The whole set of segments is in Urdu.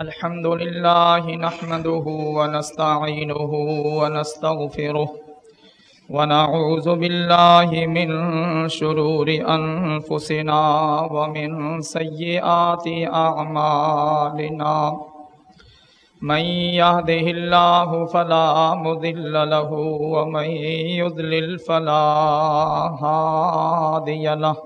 الحمد لله نحمده ونستعينه ونستغفره ونعوذ بالله من شرور أنفسنا ومن سيئات أعمالنا من يهده الله فلا مذل له ومن يذلل فلا هادي له.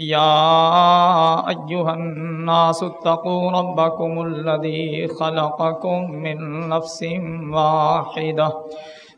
يا أيها الناس اتقوا ربكم الذي خلقكم من نفس واحدة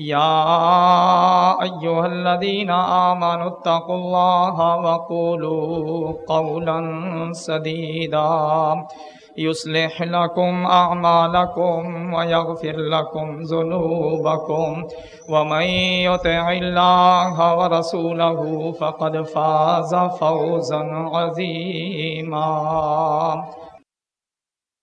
يا أيها الذين آمنوا اتقوا الله وقولوا قولا سديدا يصلح لكم أعمالكم ويغفر لكم ذنوبكم ومن يطع الله ورسوله فقد فاز فوزا عظيما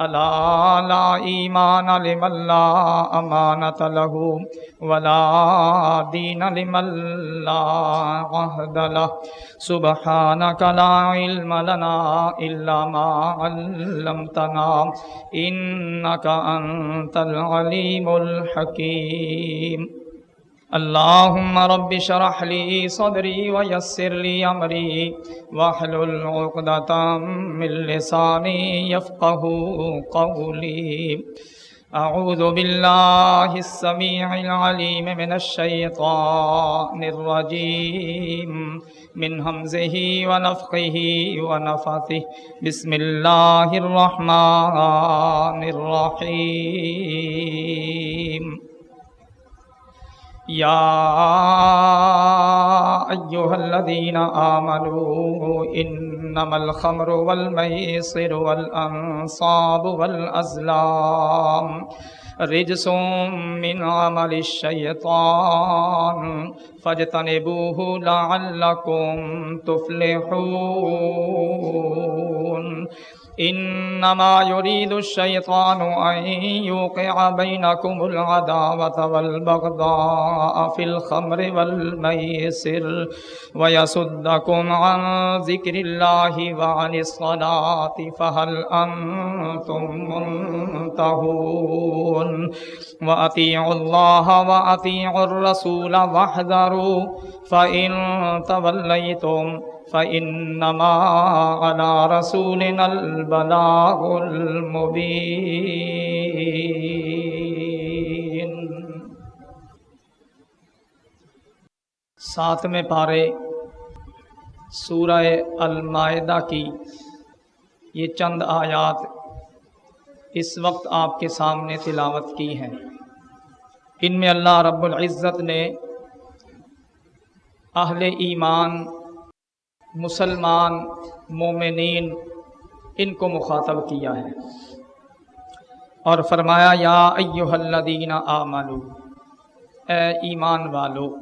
ألا لا إيمان لمن لا أمانة له ولا دين لمن لا عهد له. سبحانك لا علم لنا إلا ما علمتنا إنك أنت العليم الحكيم. اللهم رب شرح لي صدري ويسر لي أمري واحلل عقدة من لساني يفقه قولي. أعوذ بالله السميع العليم من الشيطان الرجيم. من همزه ونفخه ونفثه. بسم الله الرحمن الرحيم. يا أيها الذين آمنوا إنما الخمر والميصر والأنصاب والأزلام رجس من عمل الشيطان فاجتنبوه لعلكم تفلحون إنما يريد الشيطان أن يوقع بينكم العداوة والبغضاء في الخمر والميسر ويصدكم عن ذكر الله وعن الصلاة فهل أنتم منتهون وأطيعوا الله وأطيعوا الرسول واحذروا فإن توليتم فإنما على رسولنا البلاغ المبين. ساتویں پارے سورہ المائدہ کی یہ چند آیات اس وقت آپ کے سامنے تلاوت کی ہیں۔ ان میں اللہ رب العزت نے اہل ایمان مسلمان، مومنین، ان کو مخاطب کیا ہے۔ اور فرمایا، یا ایوہ الذین آمنو، اے ایمان والو،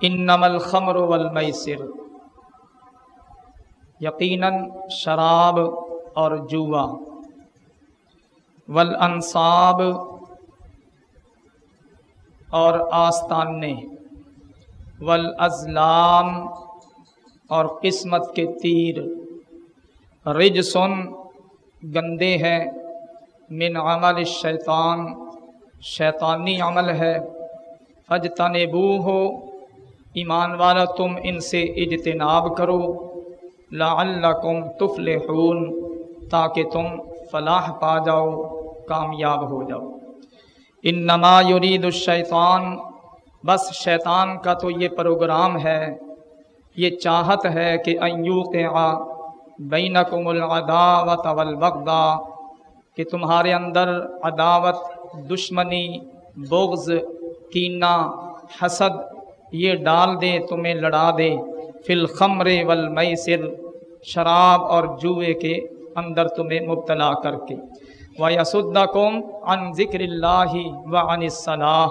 انما الخمر والمیسر، یقیناً شراب اور جوا، والانصاب اور آستانے، والازلام اور قسمت کے تیر۔ رج سن گندے ہیں۔ من عمل شیطان شیطانی عمل ہے۔ اجتنبو ہو ایمان والا تم ان سے اجتناب کرو۔ لعلکم تفلحون۔ تاکہ تم فلاح پا جاؤ، کامیاب ہو جاؤ۔ انما یرید الشیطان۔ بس شیطان کا تو یہ پروگرام ہے۔ یہ چاہت ہے کہ ایوقع بینکم العداوت والبغضا کہ تمہارے اندر عداوت، دشمنی، بغض، کینہ، حسد، یہ ڈال دے، تمہیں لڑا دے۔ فی الخمر والمیسر، شراب اور جوئے کے اندر تمہیں مبتلا کر کے۔ و وَيَسُدَّكُمْ عَنْ ذِكْرِ اللَّهِ وَعَنِ الصَّلَاةِ۔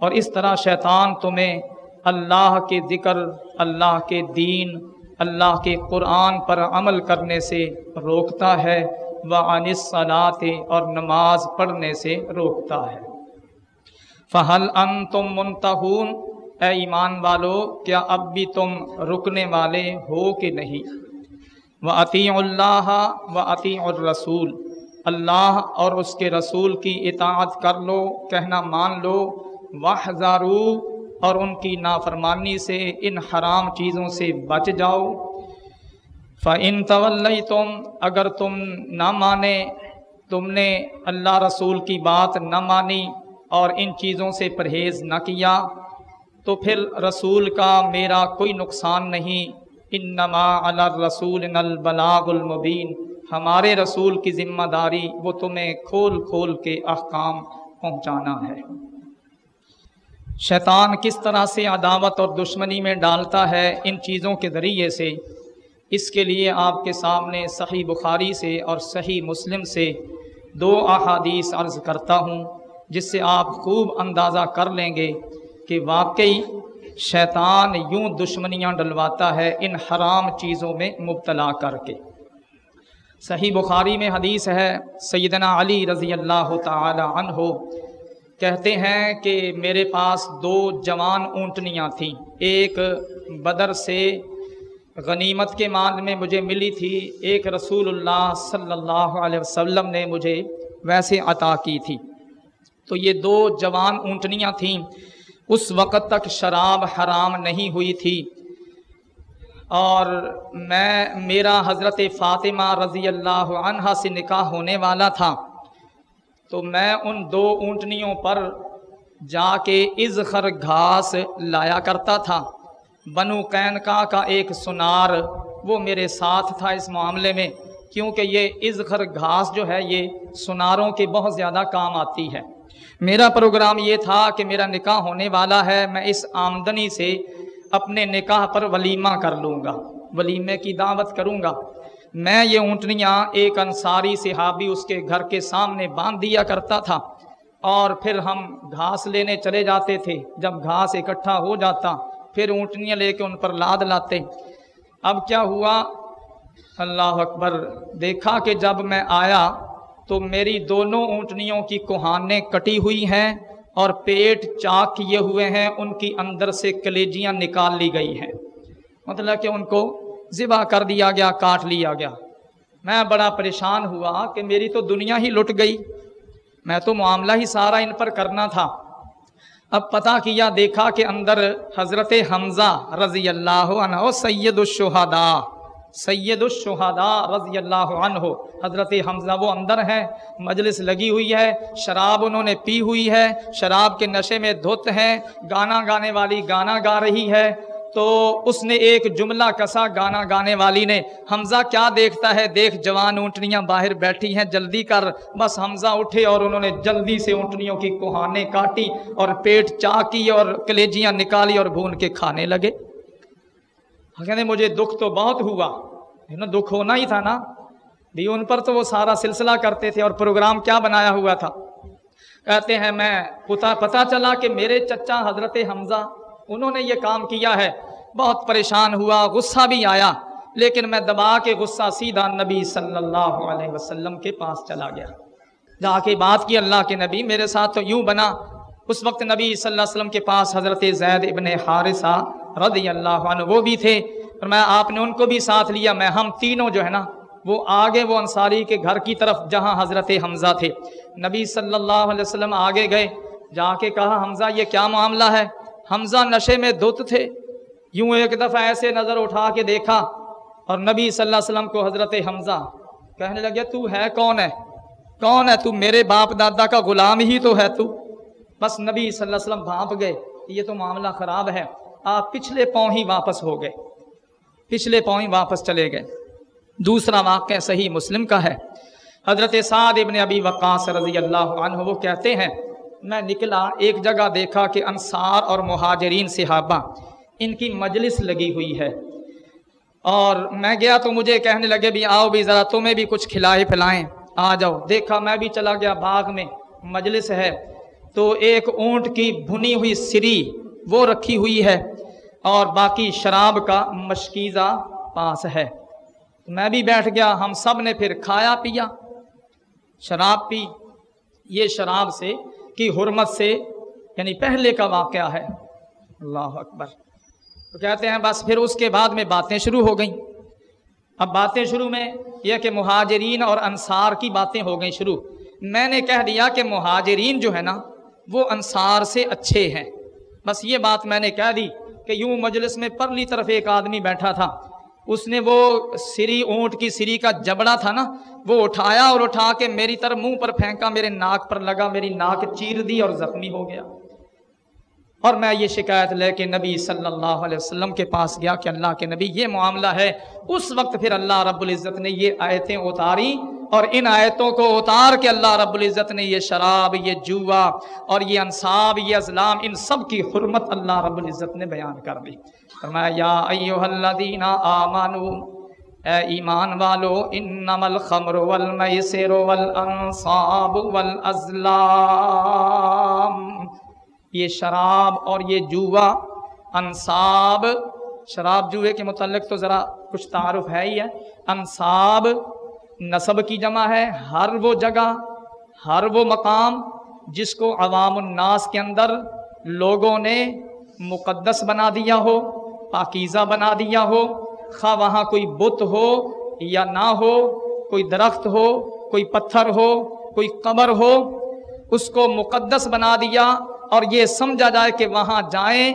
اور اس طرح شیطان تمہیں اللہ کے ذکر، اللہ کے دین، اللہ کے قرآن پر عمل کرنے سے روکتا ہے، وعن الصلاة اور نماز پڑھنے سے روکتا ہے۔ فہل ان تم منتہون اے ایمان والو، کیا اب بھی تم رکنے والے ہو کہ نہیں؟ و عطی اللہ و عطی الرسول۔ اللہ اور اس کے رسول کی اطاعت کر لو، کہنا مان لو۔ واہزارو اور ان کی نافرمانی سے، ان حرام چیزوں سے بچ جاؤ۔ فعن طول تم اگر تم نہ مانے، تم نے اللہ رسول کی بات نہ مانی اور ان چیزوں سے پرہیز نہ کیا، تو پھر رسول کا میرا کوئی نقصان نہیں۔ انما علی الرسول البلاغ المبین ہمارے رسول کی ذمہ داری وہ تمہیں کھول کھول کے احکام پہنچانا ہے۔ شیطان کس طرح سے عداوت اور دشمنی میں ڈالتا ہے ان چیزوں کے ذریعے سے؟ اس کے لیے آپ کے سامنے صحیح بخاری سے اور صحیح مسلم سے دو احادیث عرض کرتا ہوں، جس سے آپ خوب اندازہ کر لیں گے کہ واقعی شیطان یوں دشمنیاں ڈلواتا ہے ان حرام چیزوں میں مبتلا کر کے۔ صحیح بخاری میں حدیث ہے، سیدنا علی رضی اللہ تعالی عنہ کہتے ہیں کہ میرے پاس دو جوان اونٹنیاں تھیں۔ ایک بدر سے غنیمت کے مال میں مجھے ملی تھی۔ ایک رسول اللہ صلی اللہ علیہ وسلم نے مجھے ویسے عطا کی تھی۔ تو یہ دو جوان اونٹنیاں تھیں۔ اس وقت تک شراب حرام نہیں ہوئی تھی۔ اور میں، میرا حضرت فاطمہ رضی اللہ عنہ سے نکاح ہونے والا تھا۔ تو میں ان دو اونٹنیوں پر جا کے ازخر گھاس لایا کرتا تھا۔ بنو قینقا کا ایک سنار وہ میرے ساتھ تھا اس معاملے میں، کیونکہ یہ ازخر گھاس جو ہے، یہ سناروں کے بہت زیادہ کام آتی ہے۔ میرا پروگرام یہ تھا کہ میرا نکاح ہونے والا ہے، میں اس آمدنی سے اپنے نکاح پر ولیمہ کر لوں گا، ولیمے کی دعوت کروں گا۔ میں یہ اونٹنیاں ایک انصاری صحابی اس کے گھر کے سامنے باندھ دیا کرتا تھا اور پھر ہم گھاس لینے چلے جاتے تھے جب گھاس اکٹھا ہو جاتا پھر اونٹنیاں لے کے ان پر لاد لاتے اب کیا ہوا؟ اللہ اکبر، دیکھا کہ جب میں آیا تو میری دونوں اونٹنیوں کی کوہانیں کٹی ہوئی ہیں اور پیٹ چاک کیے ہوئے ہیں، ان کی اندر سے کلیجیاں نکال لی گئی ہیں۔ مطلب کہ ان کو ذبح کر دیا گیا، کاٹ لیا گیا۔ میں بڑا پریشان ہوا کہ میری تو دنیا ہی لٹ گئی۔ میں تو معاملہ ہی سارا ان پر کرنا تھا۔ اب پتہ کیا، دیکھا کہ اندر حضرت حمزہ رضی اللہ عنہ سید الشہداء سید الشہداء رضی اللہ عنہ۔ حضرت حمزہ وہ اندر ہیں، مجلس لگی ہوئی ہے، شراب انہوں نے پی ہوئی ہے، شراب کے نشے میں دھت ہیں، گانا گانے والی گانا گا رہی ہے۔ تو اس نے ایک جملہ کسا گانا گانے والی نے، حمزہ کیا دیکھتا ہے؟ دیکھ جوان اونٹنیاں باہر بیٹھی ہیں، جلدی کر۔ بس حمزہ اٹھے اور انہوں نے جلدی سے اونٹنیوں کی کوہانے کاٹی اور پیٹ چاکی اور کلیجیاں نکالی اور بھون کے کھانے لگے۔ کہتے مجھے دکھ تو بہت ہوا۔ دکھ ہونا ہی تھا نا۔ بھی ان پر تو وہ سارا سلسلہ کرتے تھے اور پروگرام کیا بنایا ہوا تھا۔ کہتے ہیں، میں پتا پتا چلا کہ میرے چچا حضرت حمزہ انہوں نے یہ کام کیا ہے۔ بہت پریشان ہوا، غصہ بھی آیا، لیکن میں دبا کے غصہ سیدھا نبی صلی اللہ علیہ وسلم کے پاس چلا گیا۔ جا کے بات کی اللہ کے نبی، میرے ساتھ تو یوں بنا۔ اس وقت نبی صلی اللہ علیہ وسلم کے پاس حضرت زید ابن حارثہ رضی اللہ عنہ وہ بھی تھے۔ اور میں، آپ نے ان کو بھی ساتھ لیا، میں ہم تینوں جو ہے نا، وہ آگے وہ انصاری کے گھر کی طرف جہاں حضرت حمزہ تھے۔ نبی صلی اللہ علیہ وسلم آگے گئے، جا کے کہا، حمزہ، یہ کیا معاملہ ہے؟ حمزہ نشے میں دھت تھے۔ یوں ایک دفعہ ایسے نظر اٹھا کے دیکھا اور نبی صلی اللہ علیہ وسلم کو حضرت حمزہ کہنے لگے، تو ہے کون ہے؟ کون ہے؟ تو میرے باپ دادا کا غلام ہی تو ہے تو۔ بس نبی صلی اللہ علیہ وسلم بھانپ گئے یہ تو معاملہ خراب ہے۔ آپ پچھلے پاؤں ہی واپس ہو گئے۔ پچھلے پاؤں ہی واپس چلے گئے۔ دوسرا واقعہ صحیح مسلم کا ہے۔ حضرت سعد ابن ابی وقاص رضی اللہ عنہ وہ کہتے ہیں میں نکلا، ایک جگہ دیکھا کہ انصار اور مہاجرین صحابہ، ان کی مجلس لگی ہوئی ہے۔ اور میں گیا تو مجھے کہنے لگے، بھی آؤ بھی ذرا تمہیں بھی کچھ کھلائے پھلائیں۔ آ جاؤ۔ دیکھا، میں بھی چلا گیا، باغ میں مجلس ہے۔ تو ایک اونٹ کی بھنی ہوئی سری وہ رکھی ہوئی ہے۔ اور باقی شراب کا مشکیزہ پاس ہے۔ میں بھی بیٹھ گیا، ہم سب نے پھر کھایا، پیا، شراب پی۔ یہ شراب سے کی حرمت سے یعنی پہلے کا واقعہ ہے۔ اللہ اکبر۔ تو کہتے ہیں، بس پھر اس کے بعد میں باتیں شروع ہو گئیں۔ اب باتیں شروع میں یہ کہ مہاجرین اور انصار کی باتیں ہو گئیں شروع۔ میں نے کہہ دیا کہ مہاجرین جو ہے نا، وہ انصار سے اچھے ہیں۔ بس یہ بات میں نے کہہ دی کہ یوں مجلس میں پرلی طرف ایک آدمی بیٹھا تھا۔ اس نے وہ سری اونٹ کی سری کا جبڑا تھا نا، وہ اٹھایا اور اٹھا کے میری طرف منہ پر پھینکا، میرے ناک پر لگا، میری ناک چیر دی اور زخمی ہو گیا۔ اور میں یہ شکایت لے کے نبی صلی اللہ علیہ وسلم کے پاس گیا کہ اللہ کے نبی، یہ معاملہ ہے۔ اس وقت پھر اللہ رب العزت نے یہ آیتیں اتاری اور ان آیتوں کو اتار کے اللہ رب العزت نے یہ شراب، یہ جوا اور یہ انصاب، یہ ازلام ان سب کی حرمت اللہ رب العزت نے بیان کر دی۔ فرمایا، یا ایوہ الذین آمانو اے ایمان والو انما الخمر والمیسر والانصاب والازلام. یہ شراب اور یہ جوا انصاب، شراب جوئے کے متعلق تو ذرا کچھ تعارف ہے ہی ہے۔ انصاب نصب کی جمع ہے، ہر وہ جگہ، ہر وہ مقام جس کو عوام الناس کے اندر لوگوں نے مقدس بنا دیا ہو۔ پاکیزہ بنا دیا ہو، خواہ وہاں کوئی بت ہو یا نہ ہو، کوئی درخت ہو، کوئی پتھر ہو، کوئی قبر ہو، اس کو مقدس بنا دیا اور یہ سمجھا جائے کہ وہاں جائیں،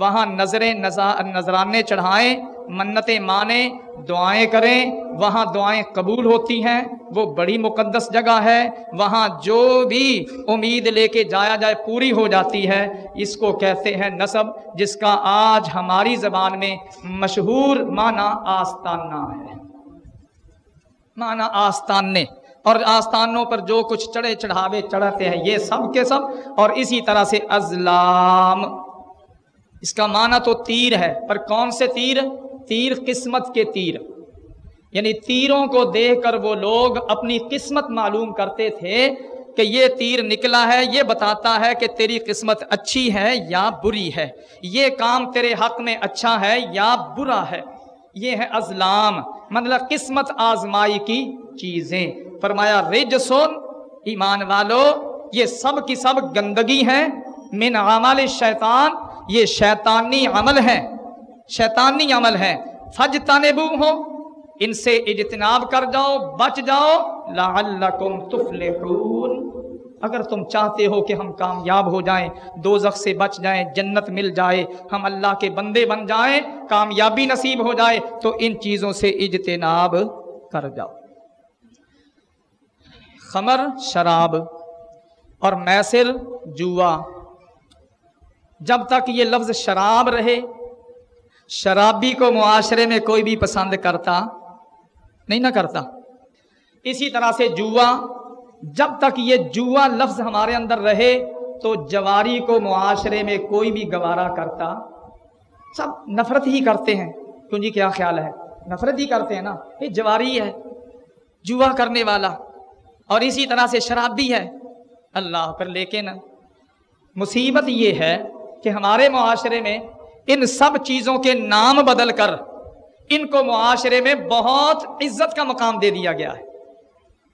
وہاں نظریں نذرانے چڑھائیں منتیں مانیں، دعائیں کریں، وہاں دعائیں قبول ہوتی ہیں، وہ بڑی مقدس جگہ ہے، وہاں جو بھی امید لے کے جایا جائے پوری ہو جاتی ہے، اس کو کہتے ہیں نصب، جس کا آج ہماری زبان میں مشہور معنی آستانہ ہے۔ معنی آستانے، اور آستانوں پر جو کچھ چڑھے چڑھاوے چڑھاتے ہیں، یہ سب کے سب، اور اسی طرح سے ازلام۔ اس کا معنی تو تیر ہے، پر کون سے تیر؟ تیر قسمت کے تیر۔ یعنی تیروں کو دیکھ کر وہ لوگ اپنی قسمت معلوم کرتے تھے کہ یہ تیر نکلا ہے، یہ بتاتا ہے کہ تیری قسمت اچھی ہے یا بری ہے۔ یہ کام تیرے حق میں اچھا ہے یا برا ہے۔ یہ ہے ازلام مطلب قسمت آزمائی کی چیزیں۔ فرمایا رج سون ایمان والو، یہ سب کی سب گندگی ہے من عمل شیطان، یہ شیطانی عمل ہے شیطانی عمل ہے۔ فج تانبو ہو ان سے اجتناب کر جاؤ، بچ جاؤ۔ لعلکم تفلحون۔ اگر تم چاہتے ہو کہ ہم کامیاب ہو جائیں دو سے بچ جائیں، جنت مل جائے، ہم اللہ کے بندے بن جائیں، کامیابی نصیب ہو جائے، تو ان چیزوں سے اجتناب کر جاؤ۔ خمر، شراب اور میسر، جوا۔ جب تک یہ لفظ شراب رہے شرابی کو معاشرے میں کوئی بھی پسند کرتا نہیں نہ کرتا۔ اسی طرح سے جوا، جب تک یہ جوا لفظ ہمارے اندر رہے تو جواری کو معاشرے میں کوئی بھی گوارا کرتا۔ سب نفرت ہی کرتے ہیں۔ کیوں جی؟ کیا خیال ہے؟ نفرت ہی کرتے ہیں نا۔ یہ جواری ہے۔ جوا کرنے والا۔ اور اسی طرح سے شراب بھی ہے۔ اللہ پر لیکن مصیبت یہ ہے کہ ہمارے معاشرے میں ان سب چیزوں کے نام بدل کر ان کو معاشرے میں بہت عزت کا مقام دے دیا گیا ہے۔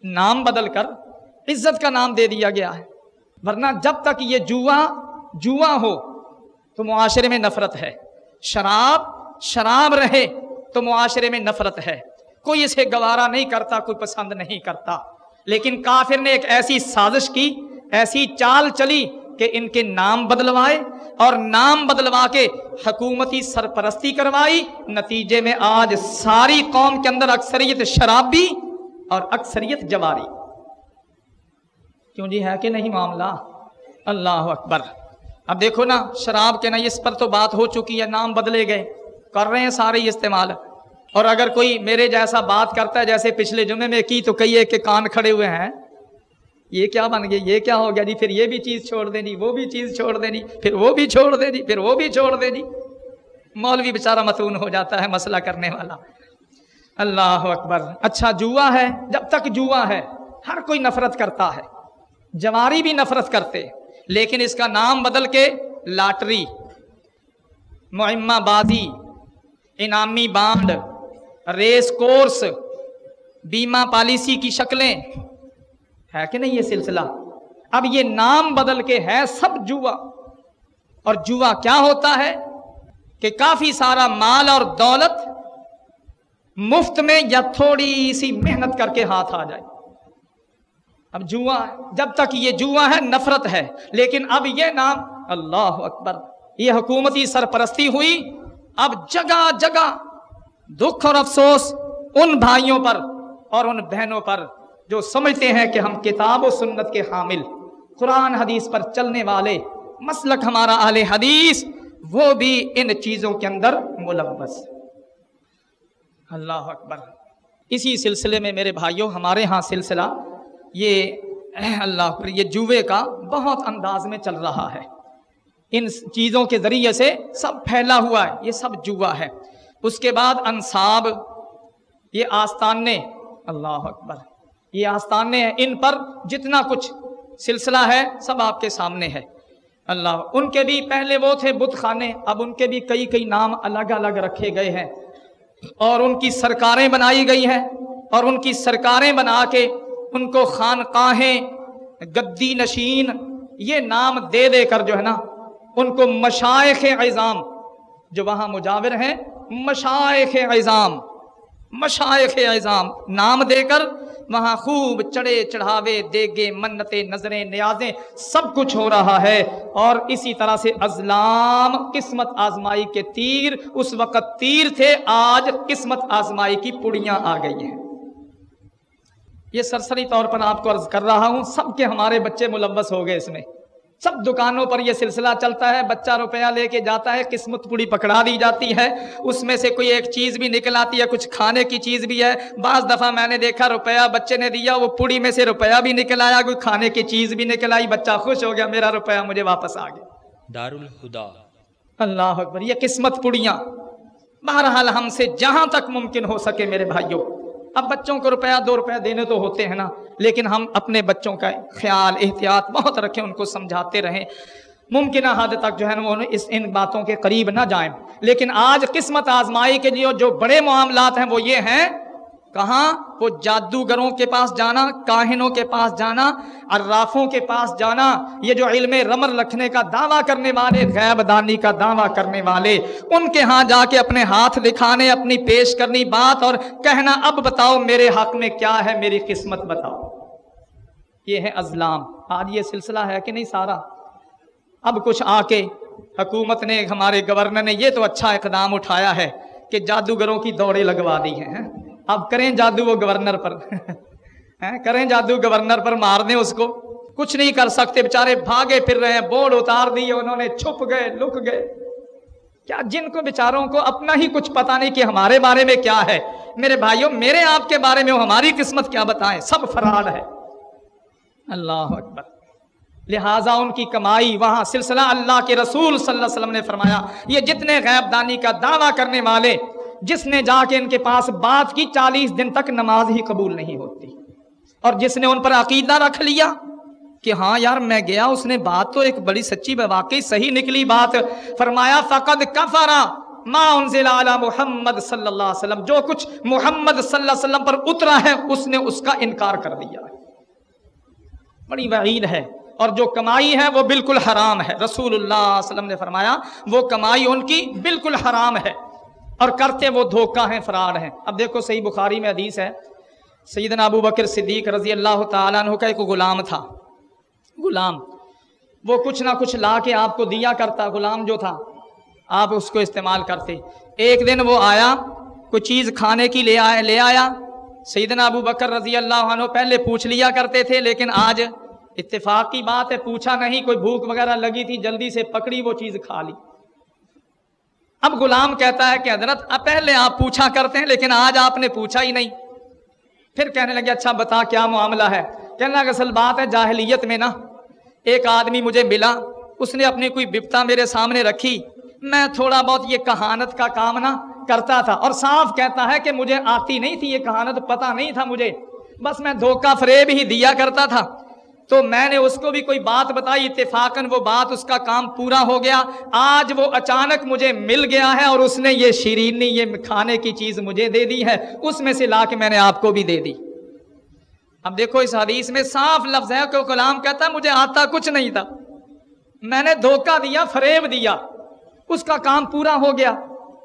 نام بدل کر عزت کا نام دے دیا گیا ہے۔ ورنہ جب تک یہ جوا جوا ہو تو معاشرے میں نفرت ہے۔ شراب شراب رہے تو معاشرے میں نفرت ہے۔ کوئی اسے گوارا نہیں کرتا، کوئی پسند نہیں کرتا۔ لیکن کافر نے ایک ایسی سازش کی، ایسی چال چلی کہ ان کے نام بدلوائے اور نام بدلوا کے حکومتی سرپرستی کروائی۔ نتیجے میں آج ساری قوم کے اندر اکثریت شرابی اور اکثریت جواری۔ کیوں جی ہے کہ نہیں معاملہ؟ اللہ اکبر۔ اب دیکھو نا، شراب کے نا اس پر تو بات ہو چکی ہے، نام بدلے گئے۔ کر رہے ہیں سارے استعمال۔ اور اگر کوئی میرے جیسا بات کرتا ہے، جیسے پچھلے جمعے میں کی تو کئی ایک کان کھڑے ہوئے ہیں۔ یہ کیا بن گیا یہ کیا ہو گیا جی؟ پھر یہ بھی چیز چھوڑ دینی، وہ بھی چیز چھوڑ دینی، پھر وہ بھی چھوڑ دینی، پھر وہ بھی چھوڑ دینی۔ مولوی بیچارہ متون ہو جاتا ہے مسئلہ کرنے والا۔ اللہ اکبر۔ اچھا جوا ہے، جب تک جوا ہے، ہر کوئی نفرت کرتا ہے۔ جواری بھی نفرت کرتے، لیکن اس کا نام بدل کے لاٹری، معمہ بازی، انعامی بانڈ، ریس کورس، بیمہ پالیسی کی شکلیں۔ ہے کہ نہیں یہ سلسلہ؟ اب یہ نام بدل کے ہے سب جوا۔ اور جوا کیا ہوتا ہے کہ کافی سارا مال اور دولت مفت میں یا تھوڑی سی محنت کر کے ہاتھ آ جائے۔ اب جوا جب تک یہ جوا ہے، نفرت ہے۔ لیکن اب یہ نام اللہ اکبر، یہ حکومتی سرپرستی ہوئی۔ اب جگہ جگہ دکھ اور افسوس ان بھائیوں پر اور ان بہنوں پر جو سمجھتے ہیں کہ ہم کتاب و سنت کے حامل، قرآن حدیث پر چلنے والے، مسلک ہمارا اہل حدیث، وہ بھی ان چیزوں کے اندر ملوث۔ اللہ اکبر۔ اسی سلسلے میں میرے بھائیوں، ہمارے ہاں سلسلہ یہ اللہ اکبر یہ جوے کا بہت انداز میں چل رہا ہے۔ ان چیزوں کے ذریعے سے سب پھیلا ہوا ہے، یہ سب جوا ہے۔ اس کے بعد انصاب، یہ آستانے۔ اللہ اکبر۔ یہ آستانے ہیں ان پر جتنا کچھ سلسلہ ہے، سب آپ کے سامنے ہے۔ اللہ، ان کے بھی پہلے وہ تھے بت خانے، اب ان کے بھی کئی کئی نام الگ الگ رکھے گئے ہیں۔ اور ان کی سرکاریں بنائی گئی ہیں، اور ان کی سرکاریں بنا کے ان کو خانقاہیں، گدی نشین، یہ نام دے دے کر جو ہے نا، ان کو مشائق عظام، جو وہاں مجاور ہیں مشائق عظام مشائق اعظام نام دے کر وہاں خوب چڑھے چڑھاوے دیگے منتیں، نظریں، نیازیں، سب کچھ ہو رہا ہے۔ اور اسی طرح سے ازلام قسمت آزمائی کے تیر، اس وقت تیر تھے، آج قسمت آزمائی کی پڑیاں آ گئی ہیں۔ یہ سرسری طور پر آپ کو عرض کر رہا ہوں، سب کے ہمارے بچے ملوث ہو گئے اس میں۔ سب دکانوں پر یہ سلسلہ چلتا ہے بچہ روپیہ لے کے جاتا ہے قسمت پوری پکڑا دی جاتی ہے۔ اس میں سے کوئی ایک چیز بھی نکل آتی ہے کچھ کھانے کی چیز بھی ہے۔ بعض دفعہ میں نے دیکھا روپیہ بچے نے دیا وہ پوڑی میں سے روپیہ بھی نکل آیا کوئی کھانے کی چیز بھی نکل آئی بچہ خوش ہو گیا میرا روپیہ مجھے واپس آ گیا۔ دار الخدا اللہ اکبر یہ قسمت پڑیاں بہرحال ہم سے جہاں تک ممکن ہو سکے میرے بھائیوں اب بچوں کو روپیہ دو روپیہ دینے تو ہوتے ہیں نا، لیکن ہم اپنے بچوں کا خیال، احتیاط بہت رکھیں، ان کو سمجھاتے رہیں۔ ممکنہ حد تک جو ہے نا اس، ان باتوں کے قریب نہ جائیں۔ لیکن آج قسمت آزمائی کے لیے جو بڑے معاملات ہیں وہ یہ ہیں کہاں؟ وہ جادوگروں کے پاس جانا، کاہنوں کے پاس جانا، عرافوں کے پاس جانا، یہ جو علم رمر رکھنے کا دعویٰ کرنے والے، غیب دانی کا دعویٰ کرنے والے، ان کے ہاں جا کے اپنے ہاتھ دکھانے، اپنی پیش کرنی بات اور کہنا، اب بتاؤ میرے حق میں کیا ہے، میری قسمت بتاؤ۔ یہ ہے ازلام آج یہ سلسلہ ہے کہ نہیں سارا؟ اب کچھ آ کے حکومت نے، ہمارے گورنر نے یہ تو اچھا اقدام اٹھایا ہے کہ جادوگروں کی دوڑیں لگوا دی ہیں۔ اب کریں جادو وہ گورنر پر۔ کریں جادو گورنر پر مار دیں اس کو۔ کچھ نہیں کر سکتے بےچارے بھاگے پھر رہے ہیں بورڈ اتار دیے، انہوں نے چھپ گئے، لک گئے۔ کیا جن کو بیچاروں کو اپنا ہی کچھ پتا نہیں کہ ہمارے بارے میں کیا ہے؟ میرے بھائیوں، میرے آپ کے بارے میں ہماری قسمت کیا بتائیں؟ سب فراڈ ہے۔ اللہ اکبر۔ لہٰذا ان کی کمائی، وہاں سلسلہ اللہ کے رسول صلی اللہ علیہ وسلم نے فرمایا، یہ جتنے غیب دانی کا دعویٰ کرنے والے جس نے جا کے ان کے پاس بات کی چالیس دن تک نماز ہی قبول نہیں ہوتی۔ اور جس نے ان پر عقیدہ رکھ لیا کہ ہاں یار میں گیا، اس نے بات تو ایک بڑی سچی واقعی صحیح نکلی بات۔ فرمایا، فقد کفرا ما انزل علی محمد صلی اللہ علیہ وسلم۔ جو کچھ محمد صلی اللہ علیہ وسلم پر اترا ہے، اس نے اس کا انکار کر دیا۔ بڑی وعید ہے۔ اور جو کمائی ہے، وہ بالکل حرام ہے۔ رسول اللہ علیہ وسلم نے فرمایا، وہ کمائی ان کی بالکل حرام ہے۔ اور کرتے وہ دھوکہ ہیں، فرار ہیں۔ اب دیکھو صحیح بخاری میں حدیث ہے، سیدنا ابو بکر صدیق رضی اللہ تعالیٰ عنہ کا ایک غلام تھا۔ غلام، وہ کچھ نہ کچھ لا کے آپ کو دیا کرتا، غلام جو تھا، آپ اس کو استعمال کرتے۔ ایک دن وہ آیا، کوئی چیز کھانے کی لے آیا لے آیا۔ سیدنا ابو بکر رضی اللہ عنہ پہلے پوچھ لیا کرتے تھے، لیکن آج اتفاق کی بات ہے، پوچھا نہیں، کوئی بھوک وغیرہ لگی تھی، جلدی سے پکڑی، وہ چیز کھا لی۔ اب غلام کہتا ہے کہ حضرت اب پہلے آپ پوچھا کرتے ہیں، لیکن آج آپ نے پوچھا ہی نہیں۔ پھر کہنے لگے اچھا بتا کیا معاملہ ہے۔ کہنا کہ اصل بات ہے جاہلیت میں نا۔ ایک آدمی مجھے ملا، اس نے اپنی کوئی بپتا میرے سامنے رکھی۔ میں تھوڑا بہت یہ کہانت کا کام نہ کرتا تھا، اور صاف کہتا ہے کہ مجھے آتی نہیں تھی یہ کہانت پتا نہیں تھا مجھے۔ بس میں دھوکہ فریب ہی دیا کرتا تھا۔ تو میں نے اس کو بھی کوئی بات بتائی، اتفاقاً وہ بات اس کا کام پورا ہو گیا۔ آج وہ اچانک مجھے مل گیا ہے اور اس نے یہ شیرینی، یہ کھانے کی چیز مجھے دے دی ہے۔ اس میں سے لا کے میں نے آپ کو بھی دے دی۔ اب دیکھو اس حدیث میں صاف لفظ ہے کہ کلام کہتا مجھے آتا کچھ نہیں تھا۔ میں نے دھوکہ دیا، فریب دیا۔ اس کا کام پورا ہو گیا۔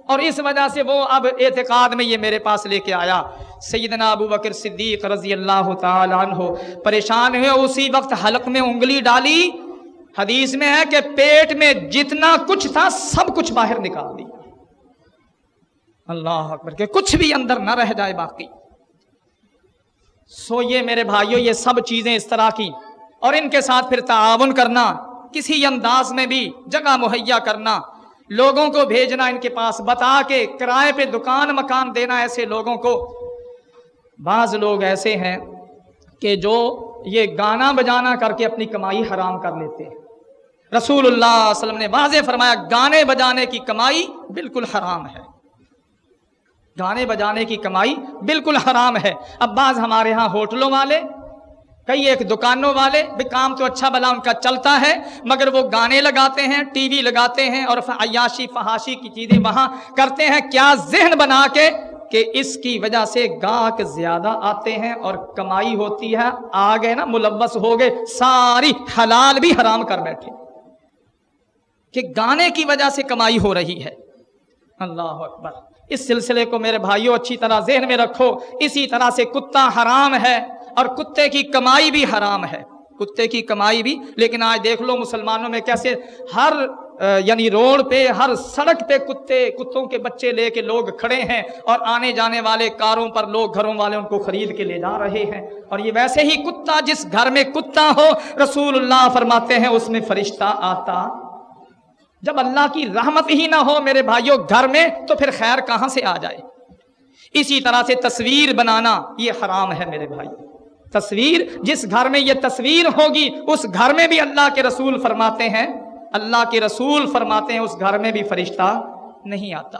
اور اس وجہ سے وہ اب اعتقاد میں یہ میرے پاس لے کے آیا۔ سیدنا ابو بکر صدیق رضی اللہ تعالیٰ عنہ پریشان ہوئے، اسی وقت حلق میں انگلی ڈالی۔ حدیث میں ہے کہ پیٹ میں جتنا کچھ تھا سب کچھ باہر نکال دی۔ اللہ اکبر، کہ کچھ بھی اندر نہ رہ جائے باقی۔ سو یہ میرے بھائیوں، یہ سب چیزیں اس طرح کی۔ اور ان کے ساتھ پھر تعاون کرنا، کسی انداز میں بھی جگہ مہیا کرنا۔ لوگوں کو بھیجنا، ان کے پاس بتا کے کرائے پہ دکان، مکان دینا ایسے لوگوں کو۔ بعض لوگ ایسے ہیں کہ جو یہ گانا بجانا کر کے اپنی کمائی حرام کر لیتے ہیں۔ رسول اللہ علیہ وسلم نے واضح فرمایا، گانے بجانے کی کمائی بالکل حرام ہے۔ گانے بجانے کی کمائی بالکل حرام ہے۔ اب بعض ہمارے ہاں ہوٹلوں والے کئی ایک دکانوں والے بھی کام تو اچھا بلا ان کا چلتا ہے، مگر وہ گانے لگاتے ہیں، ٹی وی لگاتے ہیں اور عیاشی فحاشی کی چیزیں وہاں کرتے ہیں۔ کیا ذہن بنا کے کہ اس کی وجہ سے گاہک زیادہ آتے ہیں اور کمائی ہوتی ہے، آگے نا ملوث ہو گئے، ساری حلال بھی حرام کر بیٹھے۔ کہ گانے کی وجہ سے کمائی ہو رہی ہے۔ اللہ اکبر۔ اس سلسلے کو میرے بھائیوں اچھی طرح ذہن میں رکھو۔ اسی طرح سے کتا حرام ہے۔ اور کتے کی کمائی بھی حرام ہے۔ کتے کی کمائی بھی۔ لیکن آج دیکھ لو مسلمانوں میں کیسے ہر یعنی روڈ پہ، ہر سڑک پہ کتے، کتوں کے بچے لے کے لوگ کھڑے ہیں اور آنے جانے والے کاروں پر لوگ گھروں والے ان کو خرید کے لے جا رہے ہیں۔ اور یہ ویسے ہی کتا، جس گھر میں کتا ہو، رسول اللہ فرماتے ہیں، اس میں فرشتہ آتا۔ جب اللہ کی رحمت ہی نہ ہو میرے بھائیوں گھر میں، تو پھر خیر کہاں سے آ جائے؟ اسی طرح سے تصویر بنانا یہ حرام ہے میرے بھائی تصویر، جس گھر میں یہ تصویر ہوگی، اس گھر میں بھی اللہ کے رسول فرماتے ہیں۔ اللہ کے رسول فرماتے ہیں، اس گھر میں بھی فرشتہ نہیں آتا۔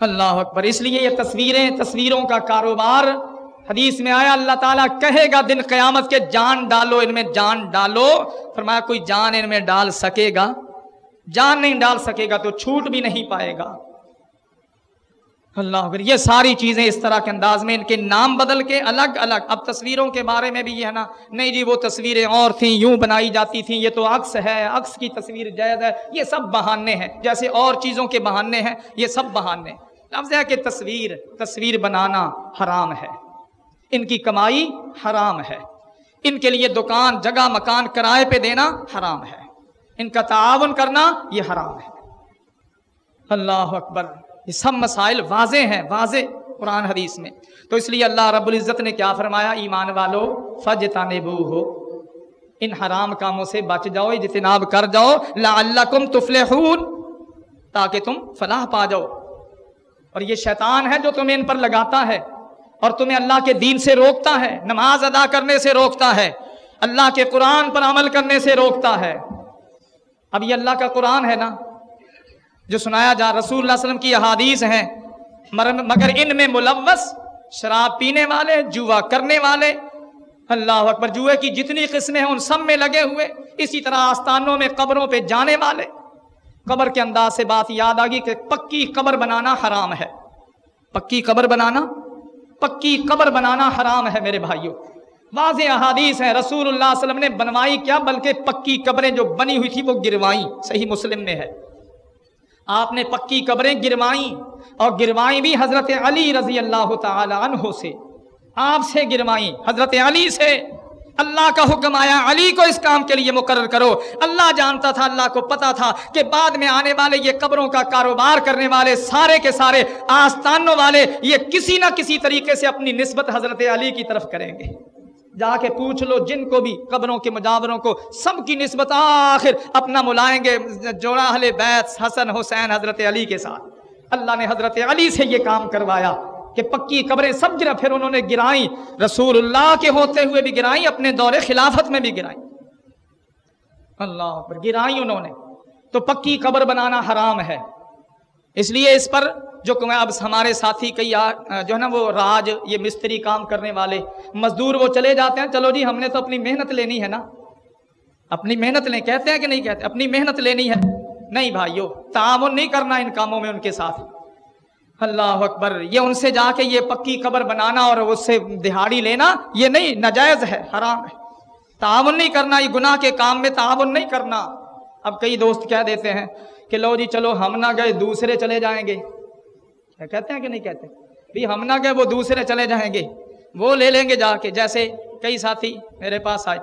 اللہ اکبر، اس لیے یہ تصویریں، تصویروں کا کاروبار۔ حدیث میں آیا، اللہ تعالیٰ کہے گا، دن قیامت کے جان ڈالو، ان میں جان ڈالو۔ فرمایا، کوئی جان ان میں ڈال سکے گا؟ جان نہیں ڈال سکے گا تو چھوٹ بھی نہیں پائے گا۔ اللہ یہ ساری چیزیں اس طرح کے انداز میں ان کے نام بدل کے الگ الگ۔ اب تصویروں کے بارے میں بھی یہ ہے نا، نہیں جی وہ تصویریں اور تھیں، یوں بنائی جاتی تھیں، یہ تو عکس ہے، عکس کی تصویر جائز ہے۔ یہ سب بہانے ہیں، جیسے اور چیزوں کے بہانے ہیں، یہ سب بہانے لفظ ہے کہ تصویر تصویر بنانا حرام ہے۔ ان کی کمائی حرام ہے۔ ان کے لیے دکان، جگہ، مکان، کرائے پہ دینا حرام ہے۔ ان کا تعاون کرنا یہ حرام ہے۔ اللہ اکبر۔ یہ سب مسائل واضح ہیں، واضح قرآن حدیث میں۔ تو اس لیے اللہ رب العزت نے کیا فرمایا؟ ایمان والو فج تانبو ہو ان حرام کاموں سے بچ جاؤ، اجتناب کر جاؤ۔ لعلکم تفلحون۔ تاکہ تم فلاح پا جاؤ۔ اور یہ شیطان ہے جو تمہیں ان پر لگاتا ہے اور تمہیں اللہ کے دین سے روکتا ہے، نماز ادا کرنے سے روکتا ہے، اللہ کے قرآن پر عمل کرنے سے روکتا ہے۔ اب یہ اللہ کا قرآن ہے نا؟ جو سنایا جا رسول اللہ علیہ وسلم کی احادیث ہیں مگر ان میں ملوث، شراب پینے والے، جوا کرنے والے، اللہ اکبر، جوئے کی جتنی قسمیں ہیں، ان سب میں لگے ہوئے، اسی طرح آستانوں میں قبروں پہ جانے والے۔ قبر کے انداز سے بات یاد آ گئی کہ پکی قبر بنانا حرام ہے۔ پکی قبر بنانا، پکی قبر بنانا حرام ہے میرے بھائیوں واضح احادیث ہیں، رسول اللہ علیہ وسلم نے بنوائی کیا، بلکہ پکی قبریں جو بنی ہوئی تھی، وہ گروائیں۔ صحیح مسلم میں ہے۔ آپ نے پکی قبریں گروائیں اور گروائی بھی حضرت علی رضی اللہ تعالی عنہ سے۔ آپ سے گروائی حضرت علی سے۔ اللہ کا حکم آیا، علی کو اس کام کے لیے مقرر کرو۔ اللہ جانتا تھا، اللہ کو پتا تھا کہ بعد میں آنے والے یہ قبروں کا کاروبار کرنے والے، سارے کے سارے، آستانوں والے، یہ کسی نہ کسی طریقے سے اپنی نسبت حضرت علی کی طرف کریں گے۔ جا کے پوچھ لو جن کو بھی قبروں کے مجاوروں کو، سب کی نسبت آخر اپنا ملائیں گے جوڑا بیت حسن حسین حضرت علی کے ساتھ۔ اللہ نے حضرت علی سے یہ کام کروایا کہ پکی قبریں سب گرا پھر انہوں نے گرائی رسول اللہ کے ہوتے ہوئے بھی گرائی اپنے دور خلافت میں بھی گرائی اللہ پر گرائی انہوں نے۔ تو پکی قبر بنانا حرام ہے۔ اس لیے اس پر جو اب ہمارے ساتھی کئی جو ہے نا وہ راج، یہ مستری کام کرنے والے مزدور وہ چلے جاتے ہیں، چلو جی ہم نے تو اپنی محنت لینی ہے نا۔ اپنی محنت لیں، کہتے ہیں کہ نہیں کہتے؟ اپنی محنت لینی ہے۔ نہیں بھائیو، تعاون نہیں کرنا ان کاموں میں ان کے ساتھ۔ اللہ اکبر، یہ ان سے جا کے یہ پکی قبر بنانا اور اس سے دہاڑی لینا، یہ نہیں ناجائز ہے، حرام ہے۔ تعاون نہیں کرنا، یہ گناہ کے کام میں تعاون نہیں کرنا۔ اب کئی دوست کہہ دیتے ہیں کہ لو جی چلو ہم نہ گئے دوسرے چلے جائیں گے۔ کیا کہتے ہیں کہ نہیں کہتے؟ بھی ہم نہ گئے وہ دوسرے چلے جائیں گے۔ وہ لے لیں گے جا کے۔ جیسے کئی ساتھی میرے پاس آئے۔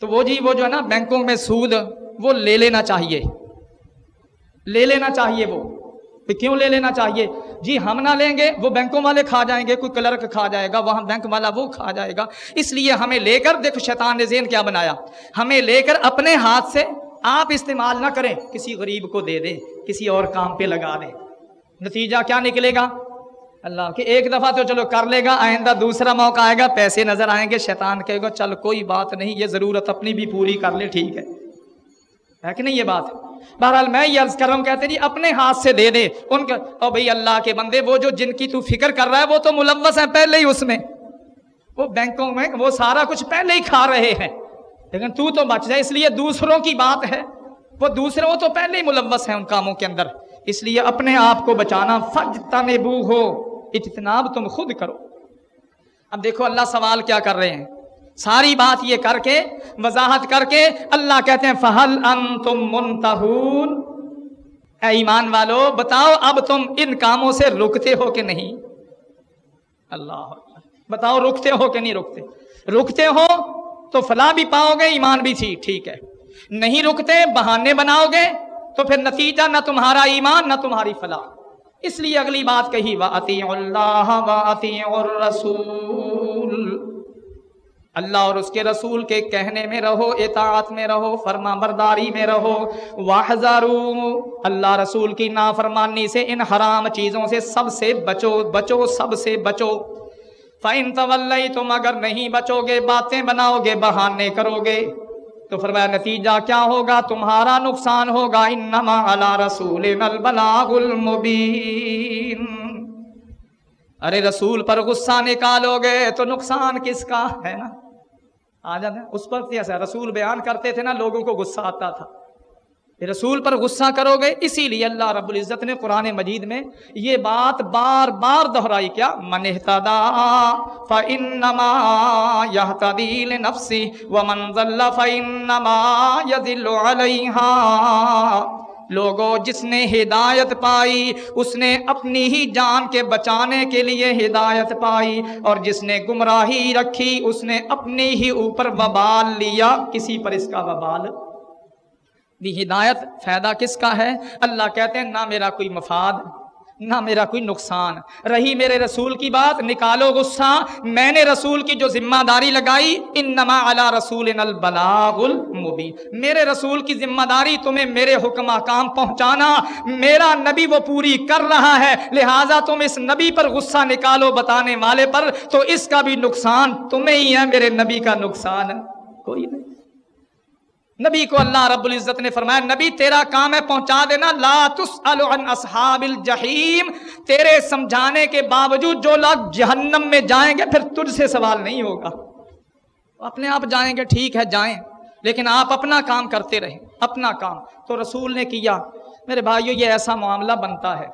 تو وہ جی وہ جو ہے نا بینکوں میں سود وہ لے لینا چاہیے۔ لے لینا چاہیے وہ۔ کیوں لے لینا چاہیے؟ جی ہم نہ لیں گے، وہ بینکوں والے کھا جائیں گے، کوئی کلرک کھا جائے گا، وہاں بینک والا وہ کھا جائے گا۔ اس لیے ہمیں لے کر دیکھو شیطان نے ذہن کیا بنایا۔ ہمیں لے کر اپنے ہاتھ سے آپ استعمال نہ کریں، کسی غریب کو دے دیں، کسی اور کام پہ لگا دیں۔ نتیجہ کیا نکلے گا؟ اللہ کہ ایک دفعہ تو چلو کر لے گا، آئندہ دوسرا موقع آئے گا، پیسے نظر آئیں گے، شیطان کہے گا، چل کوئی بات نہیں، یہ ضرورت اپنی بھی پوری کر لے، ٹھیک ہے۔ ہے کہ نہیں یہ بات؟ بہرحال میں یہ عرض کر رہا ہوں، کہتے جی اپنے ہاتھ سے دے دے ان کا، او بھائی اللہ کے بندے، وہ جو جن کی تو فکر کر رہا ہے، وہ تو ملوث ہیں پہلے ہی اس میں۔ وہ بینکوں میں، وہ سارا کچھ پہلے ہی کھا رہے ہیں۔ لیکن تو تو بچ جائے، اس لیے دوسروں کی بات ہے۔ وہ دوسرے، وہ تو پہلے ہی ملوث ہیں ان کاموں کے اندر۔ اس لیے اپنے آپ کو بچانا فج تنبو ہو۔ اجتناب تم خود کرو۔ اب دیکھو اللہ سوال کیا کر رہے ہیں۔ ساری بات یہ کر کے، وضاحت کر کے اللہ کہتے ہیں فہل ان تم منتہون اے ایمان والو، بتاؤ اب تم ان کاموں سے رکتے ہو کہ نہیں؟ اللہ بتاؤ رکتے ہو کہ نہیں رکتے؟ رکتے ہو تو فلاں بھی پاؤ گے ایمان بھی تھی ٹھیک ہے۔ نہیں رکتے، بہانے بناؤ گے تو پھر نتیجہ نہ تمہارا ایمان، نہ تمہاری فلاح۔ اس لیے اگلی بات کہی وہ اللہ و رسول اللہ اور اس کے رسول کے کہنے میں رہو، اطاعت میں رہو، فرما برداری میں رہو۔ واہزارو اللہ رسول کی نافرمانی سے ان حرام چیزوں سے سب سے بچو بچو، سب سے بچو۔ فائن طول تم اگر نہیں بچو گے باتیں بناؤ گے بہانے کرو گے تو فرمایا نتیجہ کیا ہوگا؟ تمہارا نقصان ہوگا۔ انما علی رسول البلاغ المبین ارے رسول پر غصہ نکالو گے تو نقصان کس کا ہے نا؟ آ جاتے اس پر ایسا۔ رسول بیان کرتے تھے نا، لوگوں کو غصہ آتا تھا۔ رسول پر غصہ کرو گے، اسی لیے اللہ رب العزت نے قرآن مجید میں یہ بات بار بار دہرائی، کیا؟ من اہتدا فانما یہتدی لنفسی ومن ضل فانما یذل علیہا. لوگوں جس نے ہدایت پائی، اس نے اپنی ہی جان کے بچانے کے لیے ہدایت پائی، اور جس نے گمراہی رکھی، اس نے اپنی ہی اوپر وبال لیا، کسی پر اس کا وبال دی ہدایت فائدہ کس کا ہے؟ اللہ کہتے ہیں، نہ میرا کوئی مفاد، نہ میرا کوئی نقصان۔ رہی میرے رسول کی بات، نکالو غصہ۔ میں نے رسول کی جو ذمہ داری لگائی، انما علی رسول البلاغ المبین۔ میرے رسول کی ذمہ داری تمہیں میرے حکم کام پہنچانا۔ میرا نبی وہ پوری کر رہا ہے۔ لہٰذا تم اس نبی پر غصہ نکالو بتانے والے پر، تو اس کا بھی نقصان تمہیں ہی ہے، میرے نبی کا نقصان کوئی نہیں۔ نبی کو اللہ رب العزت نے فرمایا، نبی تیرا کام ہے پہنچا دینا، لا تسأل عن اصحاب الجحیم، تیرے سمجھانے کے باوجود جو لوگ جہنم میں جائیں گے، پھر تجھ سے سوال نہیں ہوگا۔ اپنے آپ جائیں گے، ٹھیک ہے، جائیں۔ لیکن آپ اپنا کام کرتے رہیں، اپنا کام۔ تو رسول نے کیا، میرے بھائیو، یہ ایسا معاملہ بنتا ہے۔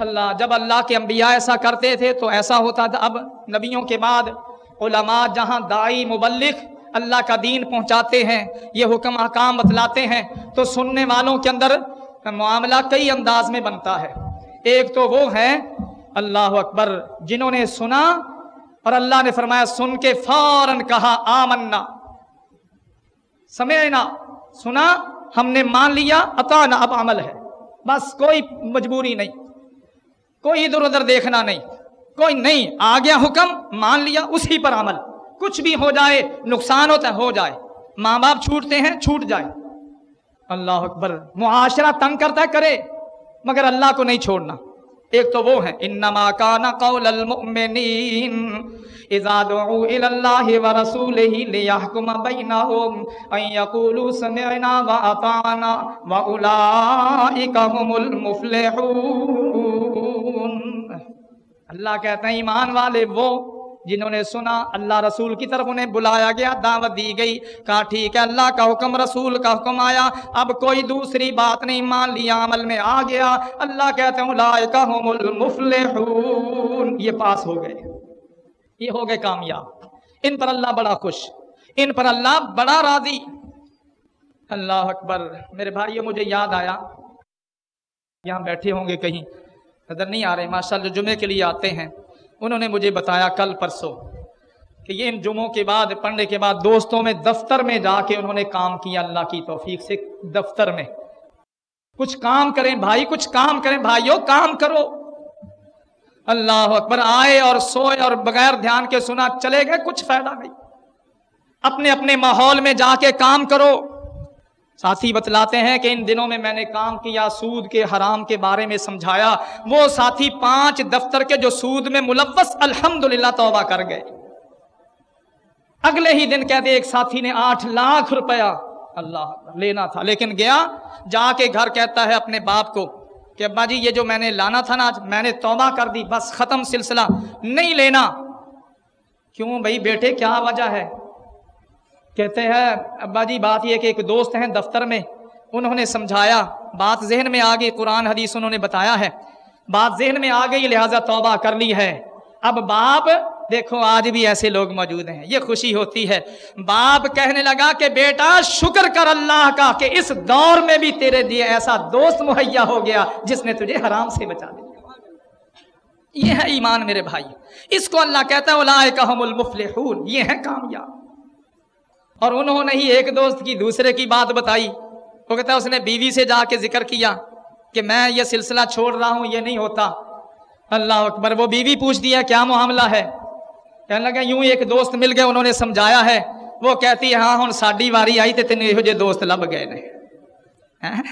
اللہ، جب اللہ کے انبیاء ایسا کرتے تھے تو ایسا ہوتا تھا۔ اب نبیوں کے بعد علماء جہاں دائی مبلک اللہ کا دین پہنچاتے ہیں، یہ حکم احکام بتلاتے ہیں۔ تو سننے والوں کے اندر معاملہ کئی انداز میں بنتا ہے۔ ایک تو وہ ہیں، اللہ اکبر، جنہوں نے سنا اور اللہ نے فرمایا، سن کے فوراً کہا، آمنا۔ سمعنا۔ سنا، ہم نے مان لیا اطانا اب عمل ہے۔ بس کوئی مجبوری نہیں، کوئی ادھر ادھر دیکھنا نہیں، کوئی نہیں، آ گیا حکم، مان لیا، اسی پر عمل۔ کچھ بھی ہو جائے، نقصان ہوتا ہے، ہو جائے۔ ماں باپ چھوٹتے ہیں، چھوٹ جائے۔ اللہ اکبر، معاشرہ تنگ کرتا ہے، کرے۔ مگر اللہ کو نہیں چھوڑنا۔ ایک تو وہ ہے انما کان قول المؤمنین، اذا دعوا الى الله ورسوله ليحكم بينهم ان يقولوا سمعنا واطعنا واولئك هم المفلحون۔ اللہ کہتے ہیں، ایمان والے وہ جنہوں نے سنا اللہ رسول کی طرف انہیں بلایا گیا، دعوت دی گئی، کہا، ٹھیک ہے، اللہ کا حکم، رسول کا حکم آیا۔ اب کوئی دوسری بات نہیں، مان لیا، عمل میں آ گیا۔ اللہ کہتے ہیں هم المفلحون۔ یہ پاس ہو گئے۔ یہ ہو گئے کامیاب۔ ان پر اللہ بڑا خوش۔ ان پر اللہ بڑا راضی۔ اللہ اکبر۔ میرے بھائی مجھے یاد آیا۔ یہاں بیٹھے ہوں گے کہیں۔ نظر نہیں آ رہے ماشاء اللہ جمعے کے لیے آتے ہیں۔ انہوں نے مجھے بتایا کل پرسوں کہ یہ ان جمعوں کے بعد، پڑھنے کے بعد دوستوں میں، دفتر میں جا کے انہوں نے کام کیا۔ اللہ کی توفیق سے دفتر میں۔ کچھ کام کریں بھائی، کچھ کام کریں بھائیو، کام کرو۔ اللہ اکبر، آئے اور سوئے اور بغیر دھیان کے سنا، چلے گئے، کچھ فائدہ نہیں۔ اپنے اپنے ماحول میں جا کے کام کرو۔ ساتھی بتلاتے ہیں کہ ان دنوں میں میں نے کام کیا، سود کے، حرام کے بارے میں سمجھایا۔ وہ ساتھی پانچ دفتر کے جو سود میں ملوث، الحمدللہ توبہ کر گئے۔ اگلے ہی دن کہتے ایک ساتھی نے آٹھ لاکھ روپیہ، اللہ لینا تھا۔ لیکن گیا، جا کے گھر کہتا ہے اپنے باپ کو کہ ابا جی یہ جو میں نے لانا تھا نا، آج میں نے توبہ کر دی، بس ختم سلسلہ، نہیں لینا۔ کیوں بھائی بیٹے، کیا وجہ ہے؟ کہتے ہیں، ابا جی بات یہ کہ ایک دوست ہیں دفتر میں، انہوں نے سمجھایا، بات ذہن میں آ گئی، قرآن حدیث انہوں نے بتایا ہے، بات ذہن میں آ گئی، لہٰذا توبہ کر لی ہے، اب باپ، دیکھو آج بھی ایسے لوگ موجود ہیں، یہ خوشی ہوتی ہے، باپ کہنے لگا کہ بیٹا، شکر کر اللہ کا کہ اس دور میں بھی تیرے لیے ایسا دوست مہیا ہو گیا، جس نے تجھے حرام سے بچا دیا۔ یہ ہے ایمان میرے بھائی، اس کو اللہ کہتا ہے اولئک المفلحون، یہ ہے کامیاب۔ اور انہوں نے ہی ایک دوست کی دوسرے کی بات بتائی۔ وہ کہتا ہے، اس نے بیوی سے جا کے ذکر کیا کہ میں یہ سلسلہ چھوڑ رہا ہوں، یہ نہیں ہوتا۔ اللہ اکبر، وہ بیوی پوچھ دیا، کیا معاملہ ہے؟ کہنے لگا، یوں ایک دوست مل گئے، انہوں نے سمجھایا ہے۔ وہ کہتی ہے ہاں ہوں، ساڈی واری آئی تو تین یہ دوست لب گئے نے۔ ہاں،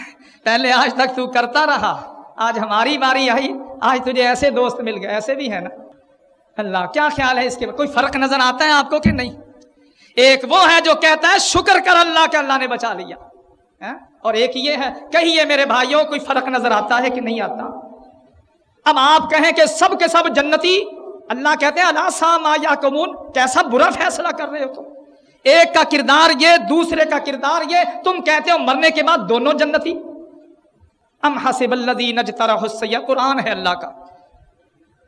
پہلے آج تک تو کرتا رہا، آج ہماری باری آئی، آج تجھے ایسے دوست مل گئے، ایسے بھی ہے نا۔ اللہ، کیا خیال ہے اس کے؟ کوئی فرق نظر آتا ہے آپ کو کہ نہیں؟ ایک وہ ہے جو کہتا ہے، شکر کر اللہ کے اللہ نے بچا لیا۔ ہاں؟ اور ایک یہ ہے، کہیے میرے بھائیوں، کوئی فرق نظر آتا ہے کہ نہیں آتا؟ اب آپ کہیں کہ سب کے سب جنتی، اللہ کہتے ہیں اللہ سام یا کمون کیسا برا فیصلہ کر رہے ہو تم؟ ایک کا کردار یہ، دوسرے کا کردار یہ، تم کہتے ہو مرنے کے بعد دونوں جنتی۔ ام حسب الذین اجترحوا السیئ قرآن ہے اللہ کا۔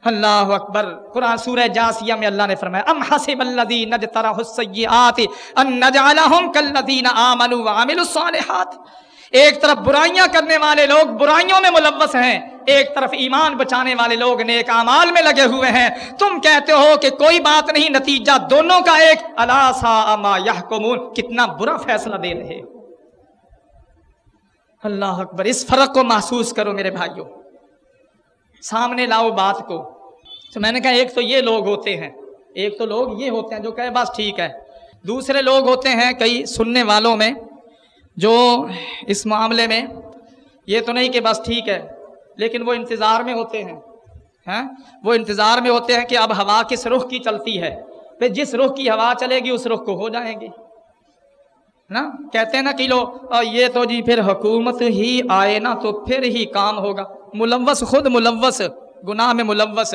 اللہ اکبر۔ قرآن سورہ جاسیہ میں اللہ نے فرمایا، ام حسب الذین اجترحوا السیئات ان نجعلهم کالذین آمنوا وعملوا الصالحات۔ ایک طرف برائیاں کرنے والے لوگ برائیوں میں ملوث ہیں، ایک طرف ایمان بچانے والے لوگ نیک اعمال میں لگے ہوئے ہیں۔ تم کہتے ہو کہ کوئی بات نہیں، نتیجہ دونوں کا ایک۔ الا سا ما یحکمون۔ کتنا برا فیصلہ دے رہے اللہ اکبر، اس فرق کو محسوس کرو میرے بھائیوں۔ سامنے لاؤ بات کو۔ تو میں نے کہا ایک تو یہ لوگ ہوتے ہیں، ایک تو لوگ یہ ہوتے ہیں جو کہے بس ٹھیک ہے۔ دوسرے لوگ ہوتے ہیں کئی سننے والوں میں جو اس معاملے میں یہ تو نہیں کہ بس ٹھیک ہے، لیکن وہ انتظار میں ہوتے ہیں۔ ہاں؟ وہ انتظار میں ہوتے ہیں کہ اب ہوا کس رخ کی چلتی ہے۔ پھر جس رخ کی ہوا چلے گی، اس رخ کو ہو جائیں گے۔ نا؟ کہتے ہیں نا کہ لو یہ تو جی پھر حکومت ہی آئے نا تو پھر ہی کام ہوگا۔ ملوث، خود ملوث، گناہ میں ملوث۔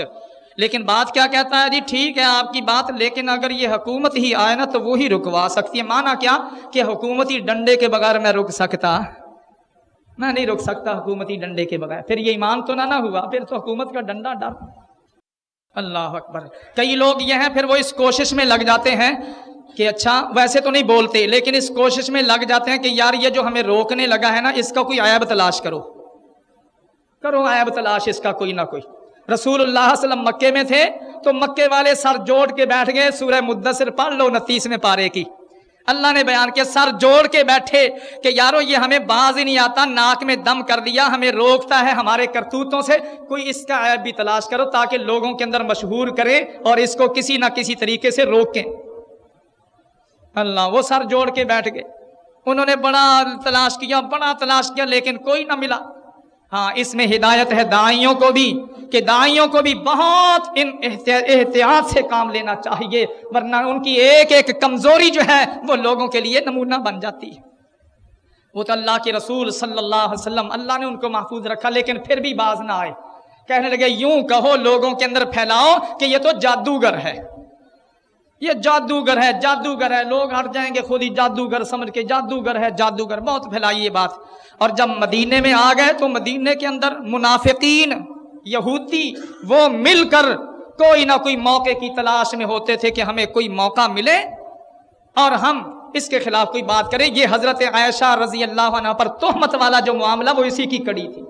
لیکن بات کیا کہتا ہے؟ جی ٹھیک ہے، آپ کی بات، لیکن اگر یہ حکومت ہی آئے نا تو وہی رکوا سکتی ہے۔ مانا کیا کہ حکومتی ڈنڈے کے بغیر میں رک سکتا۔ میں نہیں رک سکتا حکومتی ڈنڈے کے بغیر۔ پھر یہ ایمان تو نہ نہ ہوا، پھر تو حکومت کا ڈنڈا ڈر۔ اللہ اکبر۔ کئی لوگ یہ ہیں، پھر وہ اس کوشش میں لگ جاتے ہیں کہ اچھا ویسے تو نہیں بولتے، لیکن اس کوشش میں لگ جاتے ہیں کہ یار یہ جو ہمیں روکنے لگا ہے نا، اس کا کوئی عیب تلاش کرو۔ کرو عیب تلاش، اس کا کوئی نہ کوئی۔ رسول اللہ علیہ وسلم مکے میں تھے، تو مکے والے سر جوڑ کے بیٹھ گئے، سورہ مدثر پڑھ لو نتیس میں پارے کی۔ اللہ نے بیان کیا، سر جوڑ کے بیٹھے کہ یارو، یہ ہمیں باز ہی نہیں آتا، ناک میں دم کر دیا، ہمیں روکتا ہے ہمارے کرتوتوں سے۔ کوئی اس کا عیب بھی تلاش کرو تاکہ لوگوں کے اندر مشہور کرے اور اس کو کسی نہ کسی طریقے سے روکیں۔ اللہ، وہ سر جوڑ کے بیٹھ گئے۔ انہوں نے بڑا تلاش کیا، بڑا تلاش کیا، لیکن کوئی نہ ملا۔ ہاں اس میں ہدایت ہے دائیوں کو بھی، کہ دائیوں کو بھی بہت ان احتیاط سے کام لینا چاہیے، ورنہ ان کی ایک ایک کمزوری جو ہے، وہ لوگوں کے لیے نمونہ بن جاتی ہے۔ وہ تو اللہ کے رسول صلی اللہ علیہ وسلم، اللہ نے ان کو محفوظ رکھا، لیکن پھر بھی باز نہ آئے۔ کہنے لگے، یوں کہو لوگوں کے اندر، پھیلاؤ کہ یہ تو جادوگر ہے۔ یہ جادوگر ہے جادوگر ہے۔ لوگ ہٹ جائیں گے خود ہی۔ جادوگر سمجھ کے جادوگر ہے، جادوگر۔ بہت پھیلائی یہ بات۔ اور جب مدینے میں آ گئے تو مدینے کے اندر منافقین، یہودی، وہ مل کر کوئی نہ کوئی موقع کی تلاش میں ہوتے تھے کہ ہمیں کوئی موقع ملے۔ اور ہم اس کے خلاف کوئی بات کریں۔ یہ حضرت عائشہ رضی اللہ عنہ پر تہمت والا جو معاملہ، وہ اسی کی کڑی تھی۔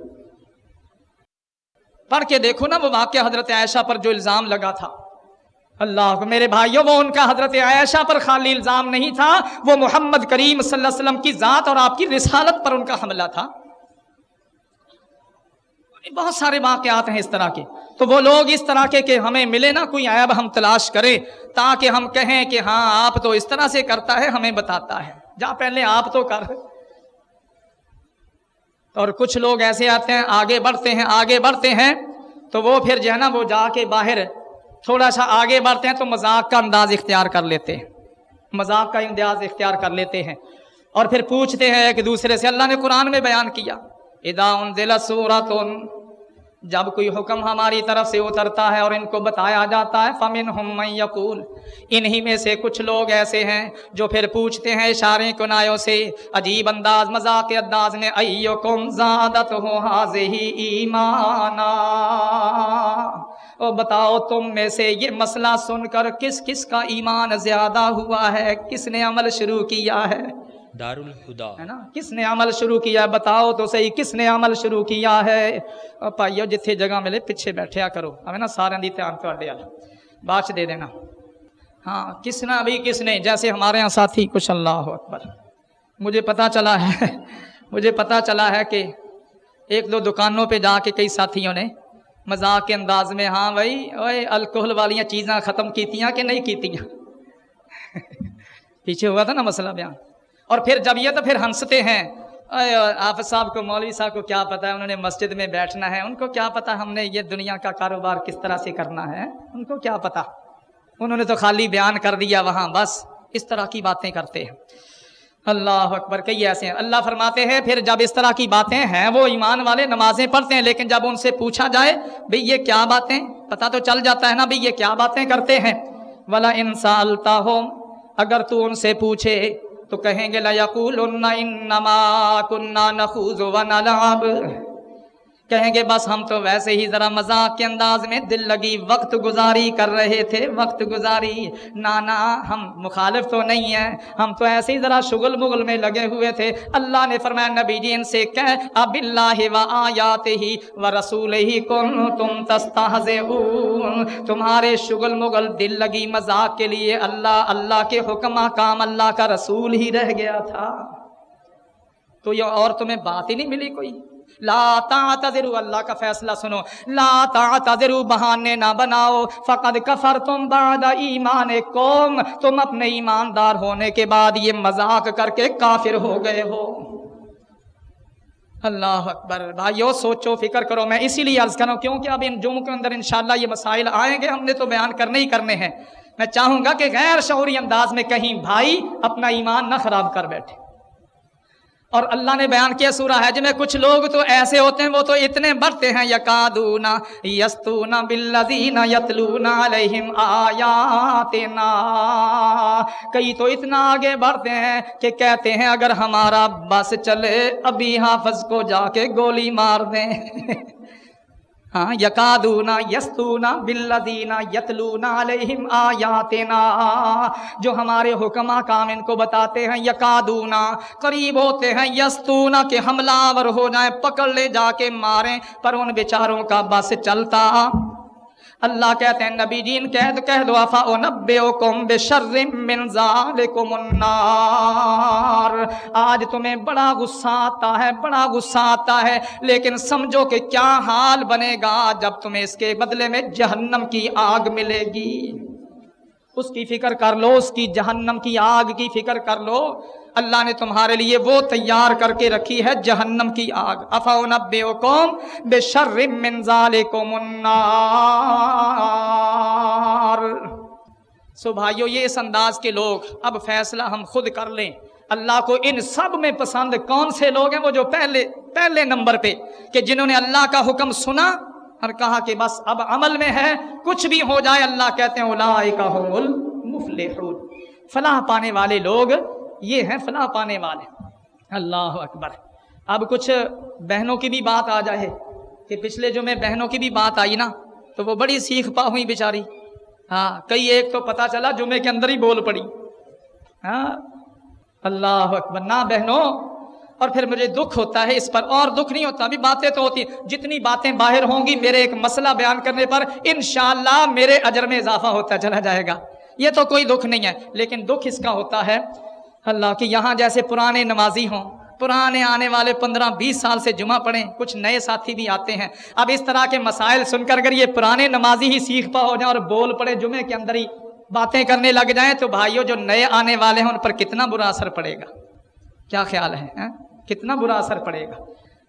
پڑھ کے دیکھو نا، وہ واقعہ حضرت عائشہ پر جو الزام لگا تھا۔ اللہ کو میرے بھائیوں، وہ ان کا حضرت عائشہ پر خالی الزام نہیں تھا، وہ محمد کریم صلی اللہ علیہ وسلم کی ذات اور آپ کی رسالت پر ان کا حملہ تھا۔ بہت سارے واقعات ہیں اس طرح کے۔ تو وہ لوگ اس طرح کے کہ ہمیں ملے نا، کوئی عیب ہم تلاش کریں تاکہ ہم کہیں کہ ہاں آپ تو اس طرح سے کرتا ہے، ہمیں بتاتا ہے۔ جا پہلے آپ تو کر۔ اور کچھ لوگ ایسے آتے ہیں، آگے بڑھتے ہیں، آگے بڑھتے ہیں، تو وہ پھر جو ہے نا، وہ جا کے باہر تھوڑا سا آگے بڑھتے ہیں تو مذاق کا انداز اختیار کر لیتے ہیں۔ مذاق کا انداز اختیار کر لیتے ہیں۔ اور پھر پوچھتے ہیں ایک دوسرے سے اللہ نے قرآن میں بیان کیا۔ ادا ان صورت جب کوئی حکم ہماری طرف سے اترتا ہے اور ان کو بتایا جاتا ہے فمن ہم یقول انہی میں سے کچھ لوگ ایسے ہیں جو پھر پوچھتے ہیں اشارے کنایوں سے، عجیب انداز، مذاق انداز میں، ایوکم زادت ہو حاضی ایمانا؟ او بتاؤ تم میں سے یہ مسئلہ سن کر کس کس کا ایمان زیادہ ہوا ہے؟ کس نے عمل شروع کیا ہے؟ دار الخدا ہے نا؟ کس نے عمل شروع کیا؟ بتاؤ تو صحیح، کس نے عمل شروع کیا ہے؟ پائیو جتھے جگہ ملے پیچھے بیٹھیا کرو۔ ہمیں نا، سارے دی دھیان تھوڑے باچ دے دینا۔ ہاں کس نے ابھی کس نے، جیسے ہمارے یہاں ساتھی، کچھ اللہ اکبر۔ مجھے پتا چلا ہے، مجھے پتا چلا ہے کہ ایک دو دکانوں پہ جا کے کئی ساتھیوں نے مذاق کے انداز میں ہاں بھائی، اوے الکوہل والی چیزاں ختم کیتیاں کہ نہیں کیتیاں؟ پیچھے ہوا تھا نا مسئلہ بیان۔ اور پھر جب یہ تو پھر ہنستے ہیں۔ آپ صاحب کو، مولوی صاحب کو کیا پتا ہے؟ انہوں نے مسجد میں بیٹھنا ہے۔ ان کو کیا پتا ہم نے یہ دنیا کا کاروبار کس طرح سے کرنا ہے؟ ان کو کیا پتا انہوں نے تو خالی بیان کر دیا وہاں، بس اس طرح کی باتیں کرتے ہیں۔ اللہ اکبر، کئی ایسے ہیں۔ اللہ فرماتے ہیں، پھر جب اس طرح کی باتیں ہیں، وہ ایمان والے نمازیں پڑھتے ہیں، لیکن جب ان سے پوچھا جائے، بھئی یہ کیا باتیں؟ پتا تو چل جاتا ہے نا بھئی یہ کیا باتیں کرتے ہیں۔ ولا انسالتا ہو اگر تو ان سے پوچھے تو کہیں گے انما کننا نخوض و نلعب کہیں گے، بس ہم تو ویسے ہی ذرا مذاق کے انداز میں دل لگی وقت گزاری کر رہے تھے، وقت گزاری۔ نانا ہم مخالف تو نہیں ہیں، ہم تو ایسے ہی ذرا شغل مغل میں لگے ہوئے تھے۔ اللہ نے فرمایا، نبی جی ان سے کہ اب اللہ و آیات ہی و رسول ہی کن تم تستہزئون۔ تمہارے شغل مغل دل لگی مذاق کے لیے اللہ اللہ کے حکم کام اللہ کا رسول ہی رہ گیا تھا۔ تو یہ اور تمہیں بات ہی نہیں ملی کوئی؟ لا تعتذروا، اللہ کا فیصلہ سنو. لا تعتذروا، بہانے نہ بناؤ. فقد کفرتم بعد ایمان قوم تم اپنے ایماندار ہونے کے بعد یہ مذاق کر کے کافر ہو گئے ہو. اللہ اکبر. بھائیو، سوچو، فکر کرو. میں اسی لیے عرض کروں، کیونکہ اب ان جمعوں کے اندر انشاءاللہ یہ مسائل آئیں گے، ہم نے تو بیان کرنے ہی کرنے ہیں۔ میں چاہوں گا کہ غیر شعوری انداز میں کہیں بھائی اپنا ایمان نہ خراب کر بیٹھے۔ اور اللہ نے بیان کیا سورہ حج میں کچھ لوگ تو ایسے ہوتے ہیں، وہ تو اتنے بڑھتے ہیں یقادونا یستونا بالذین یتلونا علیہم آیاتنا۔ کئی تو اتنا آگے بڑھتے ہیں کہ کہتے ہیں، اگر ہمارا بس چلے، ابھی حافظ کو جا کے گولی مار دیں۔ ہاں، یقادونا یستونا بلدینا یتلونا علیہم آیاتنا، جو ہمارے حکمہ کام ان کو بتاتے ہیں یقادونا قریب ہوتے ہیں، یستونا، کہ حملہ ور ہو جائیں، پکڑ لے جا کے ماریں، پر ان بیچاروں کا بس چلتا۔ اللہ کہتے ہیں، نبی جین کہہ دو کہہ دو، افا نبئکم بشر من ذالکم النار۔ آج تمہیں بڑا غصہ آتا ہے، بڑا غصہ آتا ہے، لیکن سمجھو کہ کیا حال بنے گا جب تمہیں اس کے بدلے میں جہنم کی آگ ملے گی۔ اس کی فکر کر لو، اس کی جہنم کی آگ کی فکر کر لو۔ اللہ نے تمہارے لیے وہ تیار کر کے رکھی ہے جہنم کی آگ۔ افاؤن بے شر من ذالکم النار۔ سو بھائیو، یہ اس انداز کے لوگ، اب فیصلہ ہم خود کر لیں۔ اللہ کو ان سب میں پسند کون سے لوگ ہیں؟ وہ جو پہلے پہلے نمبر پہ، کہ جنہوں نے اللہ کا حکم سنا اور کہا کہ بس اب عمل میں ہے، کچھ بھی ہو جائے، اللہ کہتے ہیں المفلحون۔ فلاح پانے والے لوگ یہ ہیں فلاح پانے والے۔ اللہ اکبر۔ اب کچھ بہنوں کی بھی بات آ جائے کہ پچھلے جو میں بہنوں کی بھی بات آئی نا، تو وہ بڑی سیکھ پا ہوئی بیچاری۔ ہاں کئی ایک تو پتا چلا جمعے کے اندر ہی بول پڑی۔ ہاں اللہ اکبر۔ نہ بہنوں، اور پھر مجھے دکھ ہوتا ہے اس پر، اور دکھ نہیں ہوتا، ابھی باتیں تو ہوتی جتنی باتیں باہر ہوں گی، میرے ایک مسئلہ بیان کرنے پر انشاءاللہ میرے اجر میں اضافہ ہوتا چلا جائے گا۔ یہ تو کوئی دکھ نہیں ہے، لیکن دکھ اس کا ہوتا ہے اللہ کہ یہاں جیسے پرانے نمازی ہوں، پرانے آنے والے پندرہ بیس سال سے جمعہ پڑھیں، کچھ نئے ساتھی بھی آتے ہیں۔ اب اس طرح کے مسائل سن کر اگر یہ پرانے نمازی ہی سیکھ پا ہو جائیں اور بول پڑے جمعے کے اندر ہی باتیں کرنے لگ جائیں، تو بھائیوں جو نئے آنے والے ہیں، ان پر کتنا برا اثر پڑے گا؟ کیا خیال ہے؟ ہاں؟ کتنا برا اثر پڑے گا؟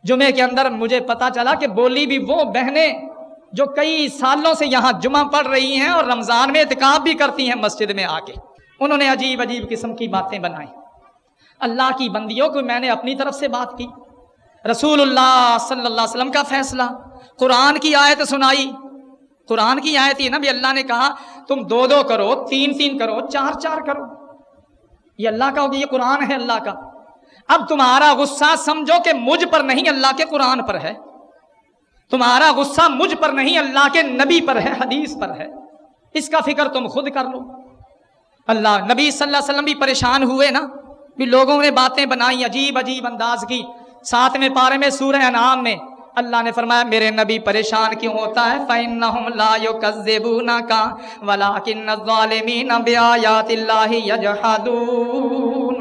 جمعے کے اندر مجھے پتا چلا کہ بولی بھی وہ بہنیں جو کئی سالوں سے یہاں جمعہ پڑھ رہی ہیں اور رمضان میں اعتکاب بھی کرتی ہیں مسجد میں آ کے انہوں نے عجیب عجیب قسم کی باتیں بنائی۔ اللہ کی بندیوں کو میں نے اپنی طرف سے بات کی۔ رسول اللہ صلی اللہ علیہ وسلم کا فیصلہ، قرآن کی آیت سنائی۔ قرآن کی آیت یہ نا بھی اللہ نے کہا، تم دو دو کرو، تین تین کرو، چار چار کرو۔ یہ اللہ کا ہوگا یہ قرآن ہے اللہ کا۔ اب تمہارا غصہ سمجھو کہ مجھ پر نہیں اللہ کے قرآن پر ہے۔ تمہارا غصہ مجھ پر نہیں اللہ کے نبی پر ہے، حدیث پر ہے۔ اس کا فکر تم خود کر لو۔ اللہ نبی صلی اللہ علیہ وسلم بھی پریشان ہوئے نا، بھی لوگوں نے باتیں بنائی عجیب عجیب انداز کی۔ ساتھ میں پارے میں سورہ انعام میں اللہ نے فرمایا، میرے نبی پریشان کیوں ہوتا ہے؟ فَإِنَّهُمْ لَا يُكَذِّبُونَكَ وَلَكِنَّ الظَّالِمِينَ بِآيَاتِ اللَّهِ يَجْحَدُونَ۔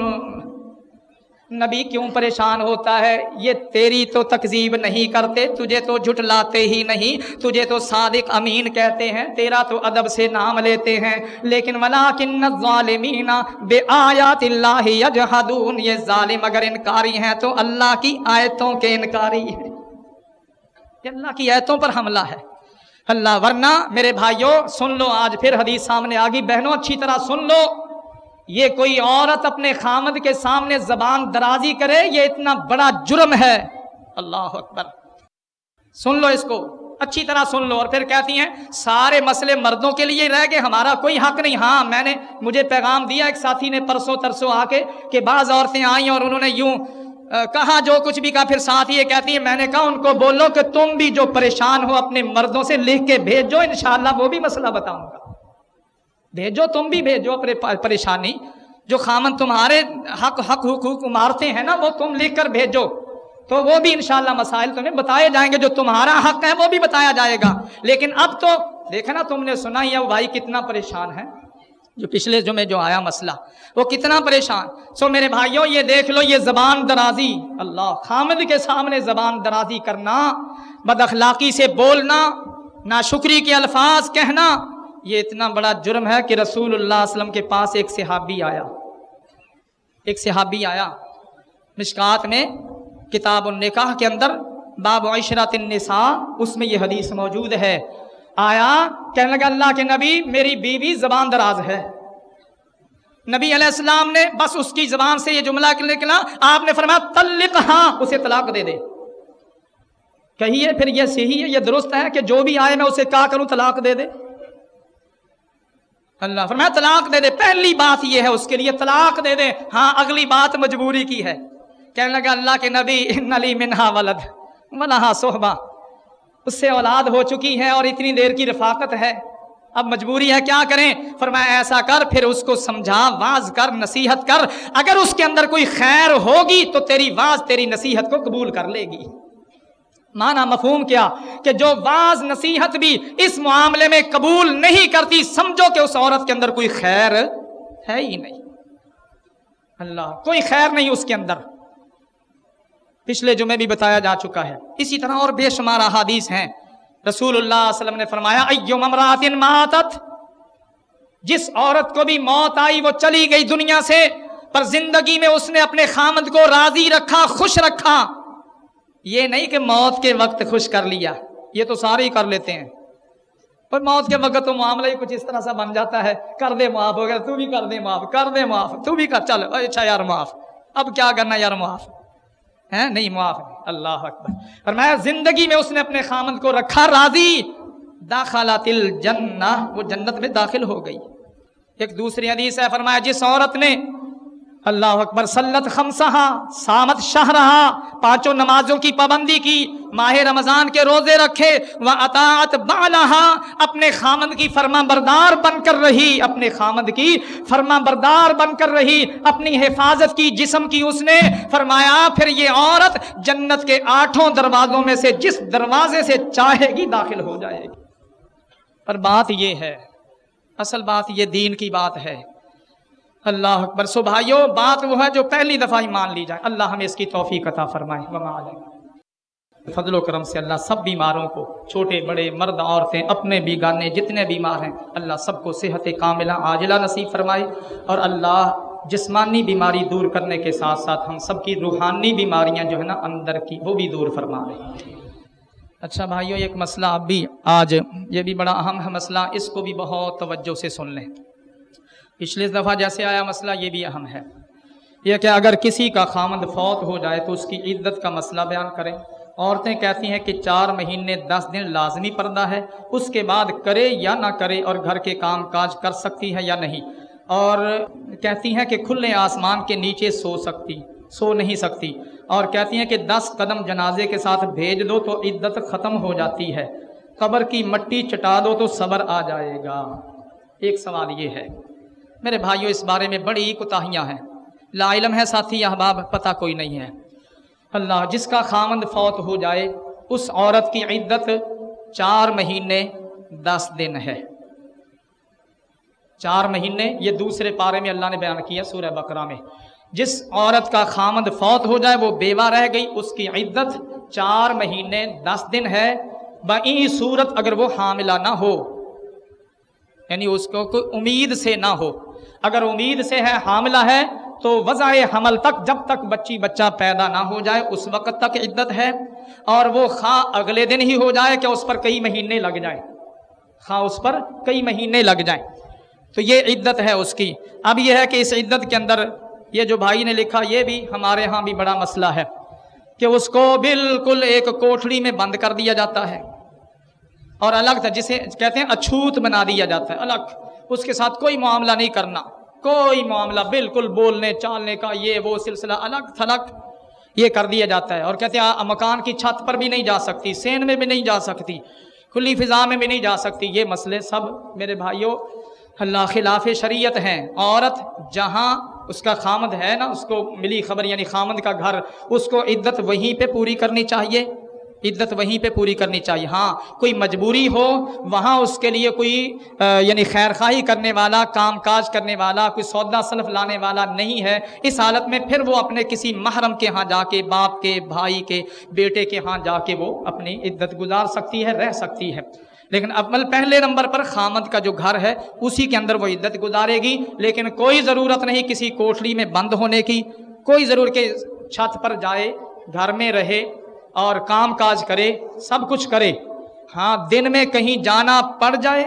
نبی کیوں پریشان ہوتا ہے؟ یہ تیری تو تکذیب نہیں کرتے، تجھے تو جھٹلاتے ہی نہیں، تجھے تو صادق امین کہتے ہیں، تیرا تو ادب سے نام لیتے ہیں۔ لیکن ولاکن الظالمین بے آیات اللہ یجحدون، یہ ظالم اگر انکاری ہیں تو اللہ کی آیتوں کے انکاری ہیں۔ یہ اللہ کی آیتوں پر حملہ ہے۔ اللہ، ورنہ میرے بھائیوں، سن لو آج پھر حدیث سامنے آگی۔ بہنوں، اچھی طرح سن لو۔ یہ کوئی عورت اپنے خامد کے سامنے زبان درازی کرے، یہ اتنا بڑا جرم ہے۔ اللہ اکبر۔ سن لو اس کو۔ اچھی طرح سن لو۔ اور پھر کہتی ہیں، سارے مسئلے مردوں کے لیے رہ گئے، ہمارا کوئی حق نہیں۔ ہاں میں نے مجھے پیغام دیا ایک ساتھی نے پرسوں ترسوں آ کے کہ بعض عورتیں آئیں اور انہوں نے یوں کہا جو کچھ بھی کہا۔ پھر ساتھ یہ کہتی ہیں، میں نے کہا، ان کو بولو کہ تم بھی جو پریشان ہو اپنے مردوں سے لکھ کے بھیجو، انشاءاللہ وہ بھی مسئلہ بتاؤں گا۔ بھیجو تم بھی بھیجو اپنے پریشانی، جو خامن تمہارے حق حق حقوق مارتے ہیں نا، وہ تم لکھ کر بھیجو۔ تو وہ بھی انشاءاللہ مسائل تمہیں بتائے جائیں گے، جو تمہارا حق ہے، وہ بھی بتایا جائے گا۔ لیکن اب تو دیکھا نا تم نے سنا ہی ہے وہ بھائی کتنا پریشان ہے۔ جو پچھلے جو میں جو آیا مسئلہ، وہ کتنا پریشان۔ سو میرے بھائیوں، یہ دیکھ لو، یہ زبان درازی۔ اللہ، خامد کے سامنے زبان درازی کرنا، بد اخلاقی سے بولنا، ناشکری کے الفاظ کہنا یہ اتنا بڑا جرم ہے کہ رسول اللہ علیہ وسلم کے پاس ایک صحابی آیا۔ ایک صحابی آیا۔ مشکات میں کتاب النکاح کے اندر باب عشرت النساء، اس میں یہ حدیث موجود ہے۔ آیا، کہنے لگا، اللہ کے نبی، میری بیوی زبان دراز ہے۔ نبی علیہ السلام نے بس اس کی زبان سے یہ جملہ نکلا۔ آپ نے فرمایا تلق ہاں اسے طلاق دے دے۔ کہیے، پھر یہ صحیح ہے، یہ درست ہے کہ جو بھی آئے میں اسے کہا کروں، طلاق دے دے۔ اللہ فرمایا، طلاق دے دے، پہلی بات یہ ہے اس کے لیے، طلاق دے دے۔ ہاں اگلی بات مجبوری کی ہے۔ کہنے لگا، اللہ کے نبی، ان علی منہا ولد منہا صحبہ اس سے اولاد ہو چکی ہے اور اتنی دیر کی رفاقت ہے۔ اب مجبوری ہے، کیا کریں؟ فرمایا، ایسا کر، پھر اس کو سمجھا، واز کر، نصیحت کر۔ اگر اس کے اندر کوئی خیر ہوگی تو تیری واز، تیری نصیحت کو قبول کر لے گی۔ مانا مفہوم کیا کہ جو واز نصیحت بھی اس معاملے میں قبول نہیں کرتی، سمجھو کہ اس عورت کے اندر کوئی خیر ہے ہی نہیں۔ اللہ، کوئی خیر نہیں اس کے اندر۔ پچھلے جمعے بھی بتایا جا چکا ہے۔ اسی طرح اور بے شمار احادیث ہیں۔ رسول اللہ علیہ وسلم نے فرمایا، ایوم ماتت۔ جس عورت کو بھی موت آئی، وہ چلی گئی دنیا سے، پر زندگی میں اس نے اپنے خامد کو راضی رکھا، خوش رکھا۔ یہ نہیں کہ موت کے وقت خوش کر لیا، یہ تو سارے ہی کر لیتے ہیں۔ پر موت کے وقت تو معاملہ ہی کچھ اس طرح سے بن جاتا ہے، کر دے معاف ہو گیا، تو بھی کر دے معاف، کر دے معاف، تو بھی کر۔ چل اچھا یار، معاف۔ اب کیا کرنا یار، معاف؟ ہے نہیں، معاف اللہ اکبر۔ اور میں زندگی میں اس نے اپنے خامن کو رکھا، راضی۔ داخلات الجنہ، وہ جنت میں داخل ہو گئی۔ ایک دوسری حدیث ہے، فرمایا، جس عورت نے اللہ اکبر سلط خمسہ سامت شاہ رہا پانچوں نمازوں کی پابندی کی، ماہ رمضان کے روزے رکھے وہ اطاعت بالہا اپنے خامد کی فرما بردار بن کر رہی، اپنے خامد کی فرما بردار بن کر رہی، اپنی حفاظت کی جسم کی اس نے فرمایا، پھر یہ عورت جنت کے آٹھوں دروازوں میں سے جس دروازے سے چاہے گی داخل ہو جائے گی۔ پر بات یہ ہے، اصل بات یہ دین کی بات ہے اللہ اکبر۔ سو بھائیو، بات وہ ہے جو پہلی دفعہ ہی مان لی جائے۔ اللہ ہمیں اس کی توفیق عطا فرمائے۔ وما فضل و کرم سے اللہ سب بیماروں کو، چھوٹے، بڑے، مرد، عورتیں، اپنے بھی، گانے جتنے بیمار ہیں، اللہ سب کو صحت کاملہ عاجلہ نصیب فرمائے۔ اور اللہ جسمانی بیماری دور کرنے کے ساتھ ساتھ ہم سب کی روحانی بیماریاں جو ہے نا، اندر کی، وہ بھی دور فرما رہے اچھا بھائیو، ایک مسئلہ اب بھی، آج یہ بھی بڑا اہم ہے مسئلہ۔ اس کو بھی بہت توجہ سے سن لیں۔ پچھلے دفعہ جیسے آیا مسئلہ، یہ بھی اہم ہے۔ یہ کہ اگر کسی کا خامد فوت ہو جائے تو اس کی عدت کا مسئلہ بیان کریں۔ عورتیں کہتی ہیں کہ چار مہینے دس دن لازمی پردہ ہے، اس کے بعد کرے یا نہ کرے اور گھر کے کام کاج کر سکتی ہے یا نہیں۔ اور کہتی ہیں کہ کھلے آسمان کے نیچے سو سکتی، سو نہیں سکتی۔ اور کہتی ہیں کہ دس قدم جنازے کے ساتھ بھیج دو تو عدت ختم ہو جاتی ہے۔ قبر کی مٹی چٹا دو تو صبر آ جائے گا۔ ایک سوال یہ ہے میرے بھائیوں، اس بارے میں بڑی کوتاہیاں ہیں۔ لا علم ہے ساتھی احباب پتہ کوئی نہیں ہے۔ اللہ، جس کا خامند فوت ہو جائے، اس عورت کی عدت چار مہینے دس دن ہے۔ چار مہینے، یہ دوسرے پارے میں اللہ نے بیان کیا سورہ بقرہ میں۔ جس عورت کا خامند فوت ہو جائے، وہ بیوہ رہ گئی، اس کی عدت چار مہینے دس دن ہے۔ بئی صورت اگر وہ حاملہ نہ ہو یعنی اس کو کوئی امید سے نہ ہو اگر امید سے ہے حاملہ ہے، تو وضع حمل تک جب تک بچی بچہ پیدا نہ ہو جائے، اس وقت تک عدت ہے۔ اور وہ خواہ اگلے دن ہی ہو جائے کہ اس پر کئی مہینے لگ جائیں۔ خواہ اس پر کئی مہینے لگ جائیں۔ تو یہ عدت ہے اس کی۔ اب یہ ہے کہ اس عدت کے اندر یہ جو بھائی نے لکھا، یہ بھی ہمارے ہاں بھی بڑا مسئلہ ہے کہ اس کو بالکل ایک کوٹڑی میں بند کر دیا جاتا ہے۔ اور الگ تھا، جسے کہتے ہیں، اچھوت بنا دیا جاتا ہے، الگ۔ اس کے ساتھ کوئی معاملہ نہیں کرنا۔ کوئی معاملہ بالکل بولنے، چالنے کا یہ وہ سلسلہ الگ تھلگ یہ کر دیا جاتا ہے۔ اور کہتے ہیں مکان کی چھت پر بھی نہیں جا سکتی، سین میں بھی نہیں جا سکتی، کھلی فضا میں بھی نہیں جا سکتی۔ یہ مسئلے سب میرے بھائیوں، اللہ خلاف شریعت ہیں۔ عورت جہاں اس کا خامد ہے نا، اس کو ملی خبر یعنی خامد کا گھر، اس کو عدت وہیں پہ پوری کرنی چاہیے۔ عدت وہیں پہ پوری کرنی چاہیے۔ ہاں کوئی مجبوری ہو، وہاں اس کے لیے کوئی یعنی خیر خواہی کرنے والا، کام کاج کرنے والا، کوئی سودا سلف لانے والا نہیں ہے۔ اس حالت میں پھر وہ اپنے کسی محرم کے ہاں جا کے، باپ کے، بھائی کے، بیٹے کے ہاں جا کے وہ اپنی عدت گزار سکتی ہے، رہ سکتی ہے۔ لیکن عمل پہلے نمبر پر خامد کا جو گھر ہے، اسی کے اندر وہ عدت گزارے گی۔ لیکن کوئی ضرورت نہیں کسی کوٹلی میں بند ہونے کی۔ کوئی ضرور کہ چھت پر جائے، گھر میں رہے اور کام کاج کرے، سب کچھ کرے۔ ہاں دن میں کہیں جانا پڑ جائے،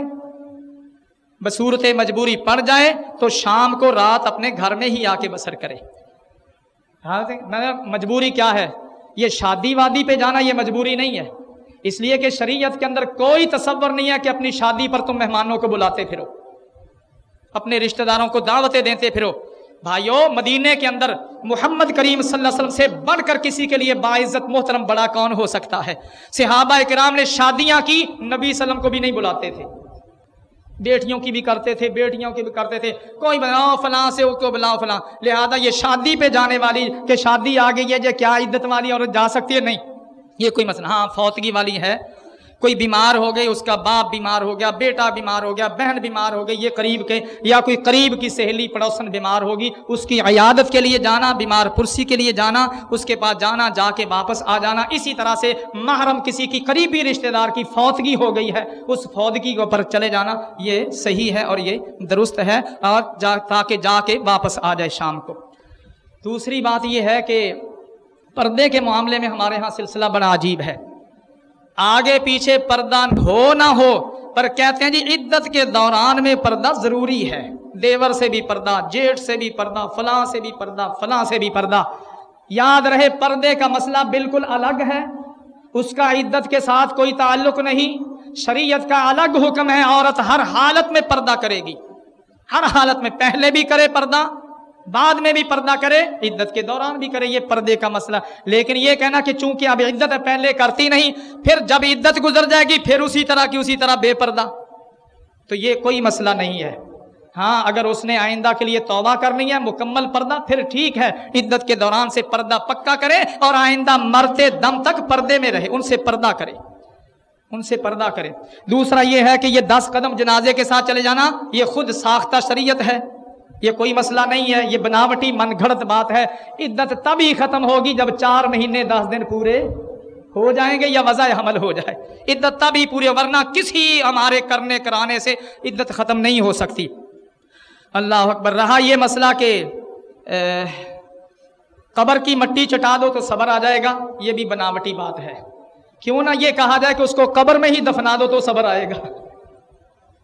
بصورت مجبوری پڑ جائے، تو شام کو رات اپنے گھر میں ہی آ کے بسر کرے۔ ہاں جی، مجبوری کیا ہے؟ یہ شادی وادی پہ جانا یہ مجبوری نہیں ہے۔ اس لیے کہ شریعت کے اندر کوئی تصور نہیں ہے کہ اپنی شادی پر تم مہمانوں کو بلاتے پھرو، اپنے رشتہ داروں کو دعوتیں دیتے پھرو۔ بھائیو مدینے کے اندر محمد کریم صلی اللہ علیہ وسلم سے بڑھ کر کسی کے لیے باعزت محترم بڑا کون ہو سکتا ہے؟ صحابہ کرام نے شادیاں کی، نبی صلی اللہ علیہ وسلم کو بھی نہیں بلاتے تھے۔ بیٹیوں کی بھی کرتے تھے، بیٹیوں کی بھی کرتے تھے۔ کوئی بلاؤ فلاں سے کو بلاؤ فلاں۔ لہذا یہ شادی پہ جانے والی، کہ شادی آ گئی ہے، یہ کیا عدت والی عورت جا سکتی ہے؟ نہیں، یہ کوئی مسئلہ۔ ہاں فوتگی والی ہے۔ کوئی بیمار ہو گئی اس کا باپ بیمار ہو گیا، بیٹا بیمار ہو گیا، بہن بیمار ہو گئی، یہ قریب کے یا کوئی قریب کی سہیلی پڑوسن بیمار ہوگی، اس کی عیادت کے لیے جانا، بیمار پرسی کے لیے جانا، اس کے پاس جانا، جا کے واپس آ جانا، اسی طرح سے محرم کسی کی قریبی رشتہ دار کی فوتگی ہو گئی ہے، اس فوتگی پر چلے جانا، یہ صحیح ہے اور یہ درست ہے، اور جا، تاکہ جا کے واپس آ جائے شام کو۔ دوسری بات یہ ہے کہ پردے کے معاملے میں ہمارے ہاں سلسلہ بڑا عجیب ہے۔ آگے پیچھے پردہ ہو نہ ہو، پر کہتے ہیں جی عدت کے دوران میں پردہ ضروری ہے۔ دیور سے بھی پردہ جیٹ سے بھی پردہ، فلاں سے بھی پردہ، فلاں سے بھی پردہ۔ یاد رہے، پردے کا مسئلہ بالکل الگ ہے۔ اس کا عدت کے ساتھ کوئی تعلق نہیں۔ شریعت کا الگ حکم ہے، عورت ہر حالت میں پردہ کرے گی۔ ہر حالت میں پہلے بھی کرے پردہ بعد میں بھی پردہ کرے، عدت کے دوران بھی کرے، یہ پردے کا مسئلہ۔ لیکن یہ کہنا کہ چونکہ اب عدت پہلے کرتی نہیں، پھر جب عدت گزر جائے گی، پھر اسی طرح کی اسی طرح بے پردہ۔ تو یہ کوئی مسئلہ نہیں ہے۔ ہاں اگر اس نے آئندہ کے لیے توبہ کرنی ہے، مکمل پردہ، پھر ٹھیک ہے۔ عدت کے دوران سے پردہ پکا کرے اور آئندہ مرتے دم تک پردے میں رہے، ان سے پردہ کرے۔ ان سے پردہ کرے۔ دوسرا یہ ہے کہ یہ دس قدم جنازے کے ساتھ چلے جانا، یہ خود ساختہ شریعت ہے۔ یہ کوئی مسئلہ نہیں ہے، یہ بناوٹی من گھڑت بات ہے۔ عدت تب ہی ختم ہوگی جب چار مہینے دس دن پورے ہو جائیں گے یا وضع حمل ہو جائے۔ عدت تب ہی پورے، ورنہ کسی ہمارے کرنے کرانے سے عدت ختم نہیں ہو سکتی۔ اللہ اکبر، رہا یہ مسئلہ کہ قبر کی مٹی چٹا دو تو صبر آ جائے گا، یہ بھی بناوٹی بات ہے۔ کیوں نہ یہ کہا جائے کہ اس کو قبر میں ہی دفنا دو تو صبر آئے گا۔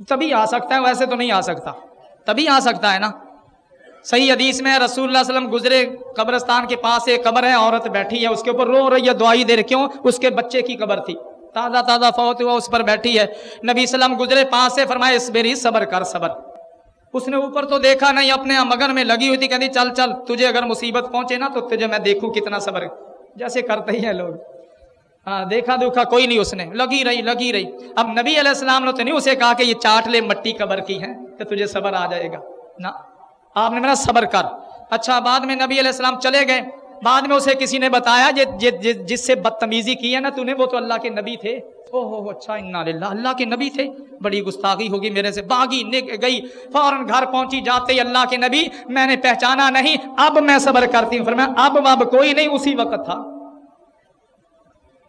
تبھی آ سکتا ہے، ویسے تو نہیں آ سکتا۔ تبھی آ سکتا ہے نا۔ صحیح حدیث میں رسول اللہ علیہ وسلم گزرے قبرستان کے پاس ایک قبر ہے، عورت بیٹھی ہے، اس کے اوپر رو رہی ہے، دعائی دے رہے کیوں؟ اس کے بچے کی قبر تھی۔ تازہ تازہ فوت ہوا اس پر بیٹھی ہے۔ نبی وسلم گزرے پاس سے فرمائے، اس میری صبر کر، صبر۔ اس نے اوپر تو دیکھا نہیں، اپنے مگر میں لگی ہوئی تھی، کہتی، چل چل، تجھے اگر مصیبت پہنچے نا، تو تجھے میں دیکھوں کتنا صبر۔ جیسے کرتے ہی ہیں لوگ۔ ہاں دیکھا دیکھا کوئی نہیں اس نے۔ لگی رہی لگی رہی۔ اب نبی علیہ السلام نے تو نہیں اسے کہا کہ یہ چاٹ لے مٹی قبر کی ہے کہ تجھے صبر آ جائے گا۔ نہ۔ آپ نے میرا صبر کر۔ اچھا بعد میں نبی علیہ السلام چلے گئے۔ بعد میں اسے کسی نے بتایا جس سے بدتمیزی کی ہے نا تو نے، وہ تو اللہ کے نبی تھے۔ او ہو اچھا انا للہ، اللہ کے نبی تھے۔ بڑی گستاخی ہوگی میرے سے۔ باغی گئی، فوراً گھر پہنچی، جاتے ہی اللہ کے نبی۔ میں نے پہچانا نہیں، اب میں صبر کرتی ہوں۔ فرمایا، اب اب کوئی نہیں، اسی وقت تھا۔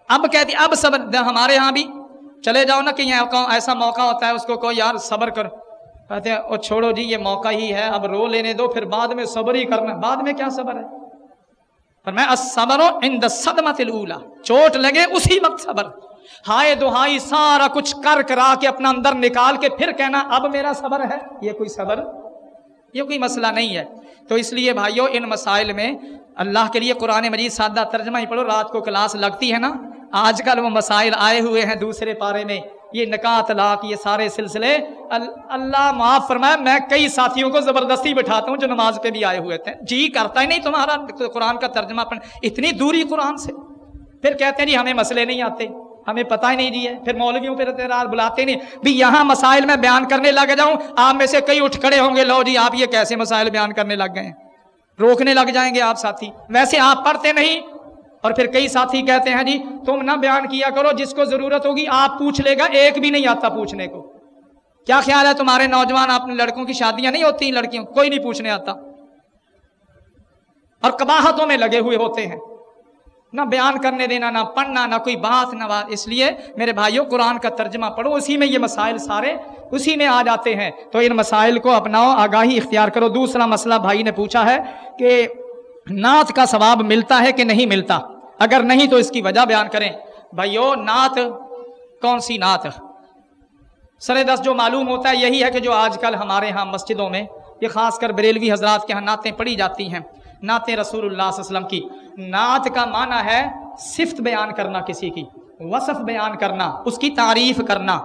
اب کہتی، اب صبر، ہمارے ہاں بھی۔ چلے جاؤ نا کہ یہاں ایسا موقع ہوتا ہے، اس کو کوئی یار صبر کر کہتے ہیں، او چھوڑو جی یہ موقع ہی ہے، اب رو لینے دو، پھر بعد میں صبر ہی کرنا بعد میں کیا صبر ہے؟ پر میں صبر عند صدمت چوٹ لگے اسی وقت صبر۔ ہائے دہائی سارا کچھ کر کرا کے اپنا اندر نکال کے پھر کہنا، اب میرا صبر ہے؟ یہ کوئی صبر؟ یہ کوئی مسئلہ نہیں ہے۔ تو اس لیے بھائیوں ان مسائل میں اللہ کے لیے قرآن مجید سادہ ترجمہ ہی پڑھو، رات کو کلاس لگتی ہے نا، آج کل وہ مسائل آئے ہوئے ہیں دوسرے پارے میں۔ یہ نکاح طلاق یہ سارے سلسلے اللہ معاف فرمائے، میں کئی ساتھیوں کو زبردستی بٹھاتا ہوں جو نماز پہ بھی آئے ہوئے تھے۔ جی کرتا ہی نہیں تمہارا قرآن کا ترجمہ پڑھ اتنی دوری قرآن سے۔ پھر کہتے ہیں جی ہمیں مسئلے نہیں آتے، ہمیں پتہ ہی نہیں جی ہے۔ پھر مولویوں پہ بلاتے نہیں۔ بھی یہاں مسائل میں بیان کرنے لگ جاؤں، آپ میں سے کئی اٹھ کھڑے ہوں گے، لو جی آپ یہ کیسے مسائل بیان کرنے لگ گئے روکنے لگ جائیں گے آپ ساتھی۔ ویسے آپ پڑھتے نہیں اور پھر کئی ساتھی کہتے ہیں جی تم نہ بیان کیا کرو، جس کو ضرورت ہوگی آپ پوچھ لے گا، ایک بھی نہیں آتا پوچھنے کو۔ کیا خیال ہے تمہارے نوجوان؟ اپنے لڑکوں کی شادیاں نہیں ہوتی، لڑکیوں، کوئی نہیں پوچھنے آتا۔ اور کباہتوں میں لگے ہوئے ہوتے ہیں۔ نہ بیان کرنے دینا، نہ پڑھنا، نہ کوئی بات، نہ بات۔ اس لیے میرے بھائیوں، قرآن کا ترجمہ پڑھو، اسی میں یہ مسائل سارے اسی میں آ جاتے ہیں۔ تو ان مسائل کو اپناؤ، آگاہی اختیار کرو۔ دوسرا مسئلہ بھائی نے پوچھا ہے کہ نعت کا ثواب ملتا ہے کہ نہیں ملتا؟ اگر نہیں تو اس کی وجہ بیان کریں۔ بھائیو، نعت کون سی نعت؟ سر دس جو معلوم ہوتا ہے یہی ہے کہ جو آج کل ہمارے ہاں مسجدوں میں، یہ خاص کر بریلوی حضرات کے ہاں نعتیں پڑھی جاتی ہیں۔ نعتیں رسول اللہ صلی اللہ علیہ وسلم کی۔ نعت کا معنی ہے صفت بیان کرنا کسی کی، وصف بیان کرنا، اس کی تعریف کرنا۔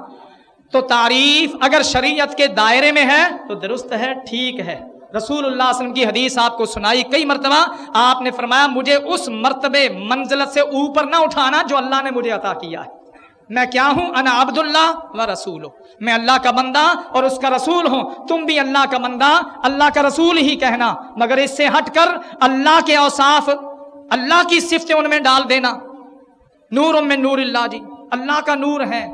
تو تعریف اگر شریعت کے دائرے میں ہے تو درست ہے، ٹھیک ہے۔ رسول اللہ علیہ وسلم کی حدیث آپ کو سنائی کئی مرتبہ، آپ نے فرمایا، مجھے اس مرتبے منزلت سے اوپر نہ اٹھانا جو اللہ نے مجھے عطا کیا ہے۔ میں کیا ہوں؟ انا عبد اللہ و رسول میں اللہ کا بندہ اور اس کا رسول ہوں۔ تم بھی اللہ کا بندہ، اللہ کا رسول ہی کہنا۔ مگر اس سے ہٹ کر اللہ کے اوصاف، اللہ کی صفتیں ان میں ڈال دینا۔ نور میں نور اللہ جی۔ اللہ کا نور ہے۔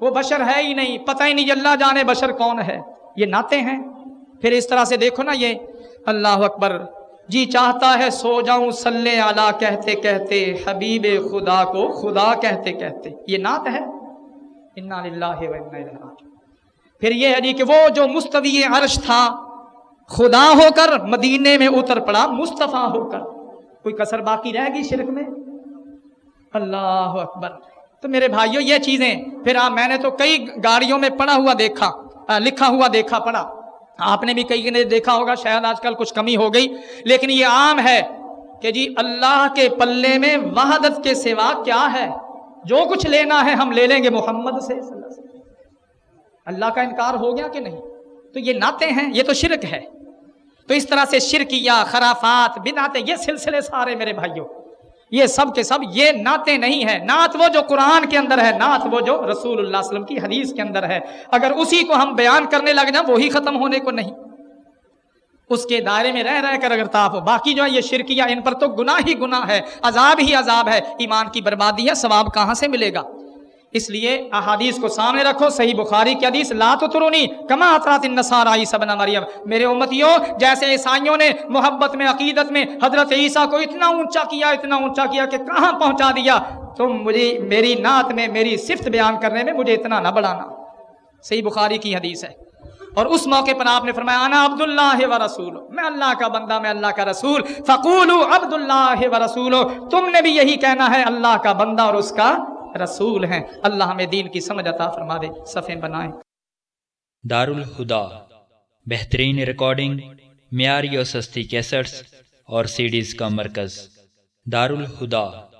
وہ بشر ہے ہی نہیں۔ پتہ ہی نہیں اللہ جانے بشر کون ہے۔ یہ ناتے ہیں۔ پھر اس طرح سے دیکھو نا یہ۔ اللہ اکبر۔ جی چاہتا ہے سو جاؤں سلے آلہ کہتے کہتے، حبیب خدا کو خدا کہتے کہتے۔ یہ نعت ہے۔ پھر یہ ہے جی کہ وہ جو مستوی عرش تھا، خدا ہو کر مدینے میں اتر پڑا، مصطفیٰ ہو کر۔ کوئی کسر باقی رہ گئی شرک میں؟ اللہ اکبر۔ تو میرے بھائیوں یہ چیزیں۔ پھر آپ میں نے تو کئی گاڑیوں میں پڑھا ہوا دیکھا لکھا ہوا دیکھا، پڑھا۔ آپ نے بھی کئی نے دیکھا ہوگا، شاید آج کل کچھ کمی ہو گئی، لیکن یہ عام ہے کہ جی اللہ کے پلے میں وحدت کے سوا کیا ہے؟ جو کچھ لینا ہے ہم لے لیں گے محمد سے۔ اللہ کا انکار ہو گیا کہ نہیں؟ تو یہ ناتے ہیں، یہ تو شرک ہے۔ تو اس طرح سے شرکیا خرافات بناتے یہ سلسلے سارے میرے بھائیوں۔ یہ سب کے سب یہ نعتیں نہیں ہے نعت وہ جو قرآن کے اندر ہے، نعت وہ جو رسول اللہ علیہ وسلم کی حدیث کے اندر ہے۔ اگر اسی کو ہم بیان کرنے لگ جائیں، وہی ختم ہونے کو نہیں۔ اس کے دائرے میں رہ رہ کر اگر تاپ ہو باقی جو ہے یہ شرکیہ ان پر تو گناہ ہی گناہ ہے، عذاب ہی عذاب ہے۔ ایمان کی بربادی ہے، ثواب کہاں سے ملے گا؟ اس لیے احادیث کو سامنے رکھو، صحیح بخاری کی حدیث، لا تو ترونی کما اطراط النصار سب مریم۔ میرے امتیوں، جیسے عیسائیوں نے محبت میں، عقیدت میں حضرت عیسیٰ کو اتنا اونچا کیا، اتنا اونچا کیا کہ کہاں پہنچا دیا؟ تم مجھے، میری نعت میں، میری صفت بیان کرنے میں مجھے اتنا نہ بڑھانا۔ صحیح بخاری کی حدیث ہے۔ اور اس موقع پر آپ نے فرمایا، انا عبد اللہ و رسول۔ میں اللہ کا بندہ، میں اللہ کا رسول۔ فقول عبد اللہ و رسول۔ تم نے بھی یہی کہنا ہے، اللہ کا بندہ اور اس کا رسول ہیں۔ اللہ ہمیں دین کی سمجھ عطا فرما دے صفیں بنائیں۔ دار الہدا بہترین ریکارڈنگ، معیاری اور سستی کیسٹس اور سیڈیز کا مرکز۔ دار الہدا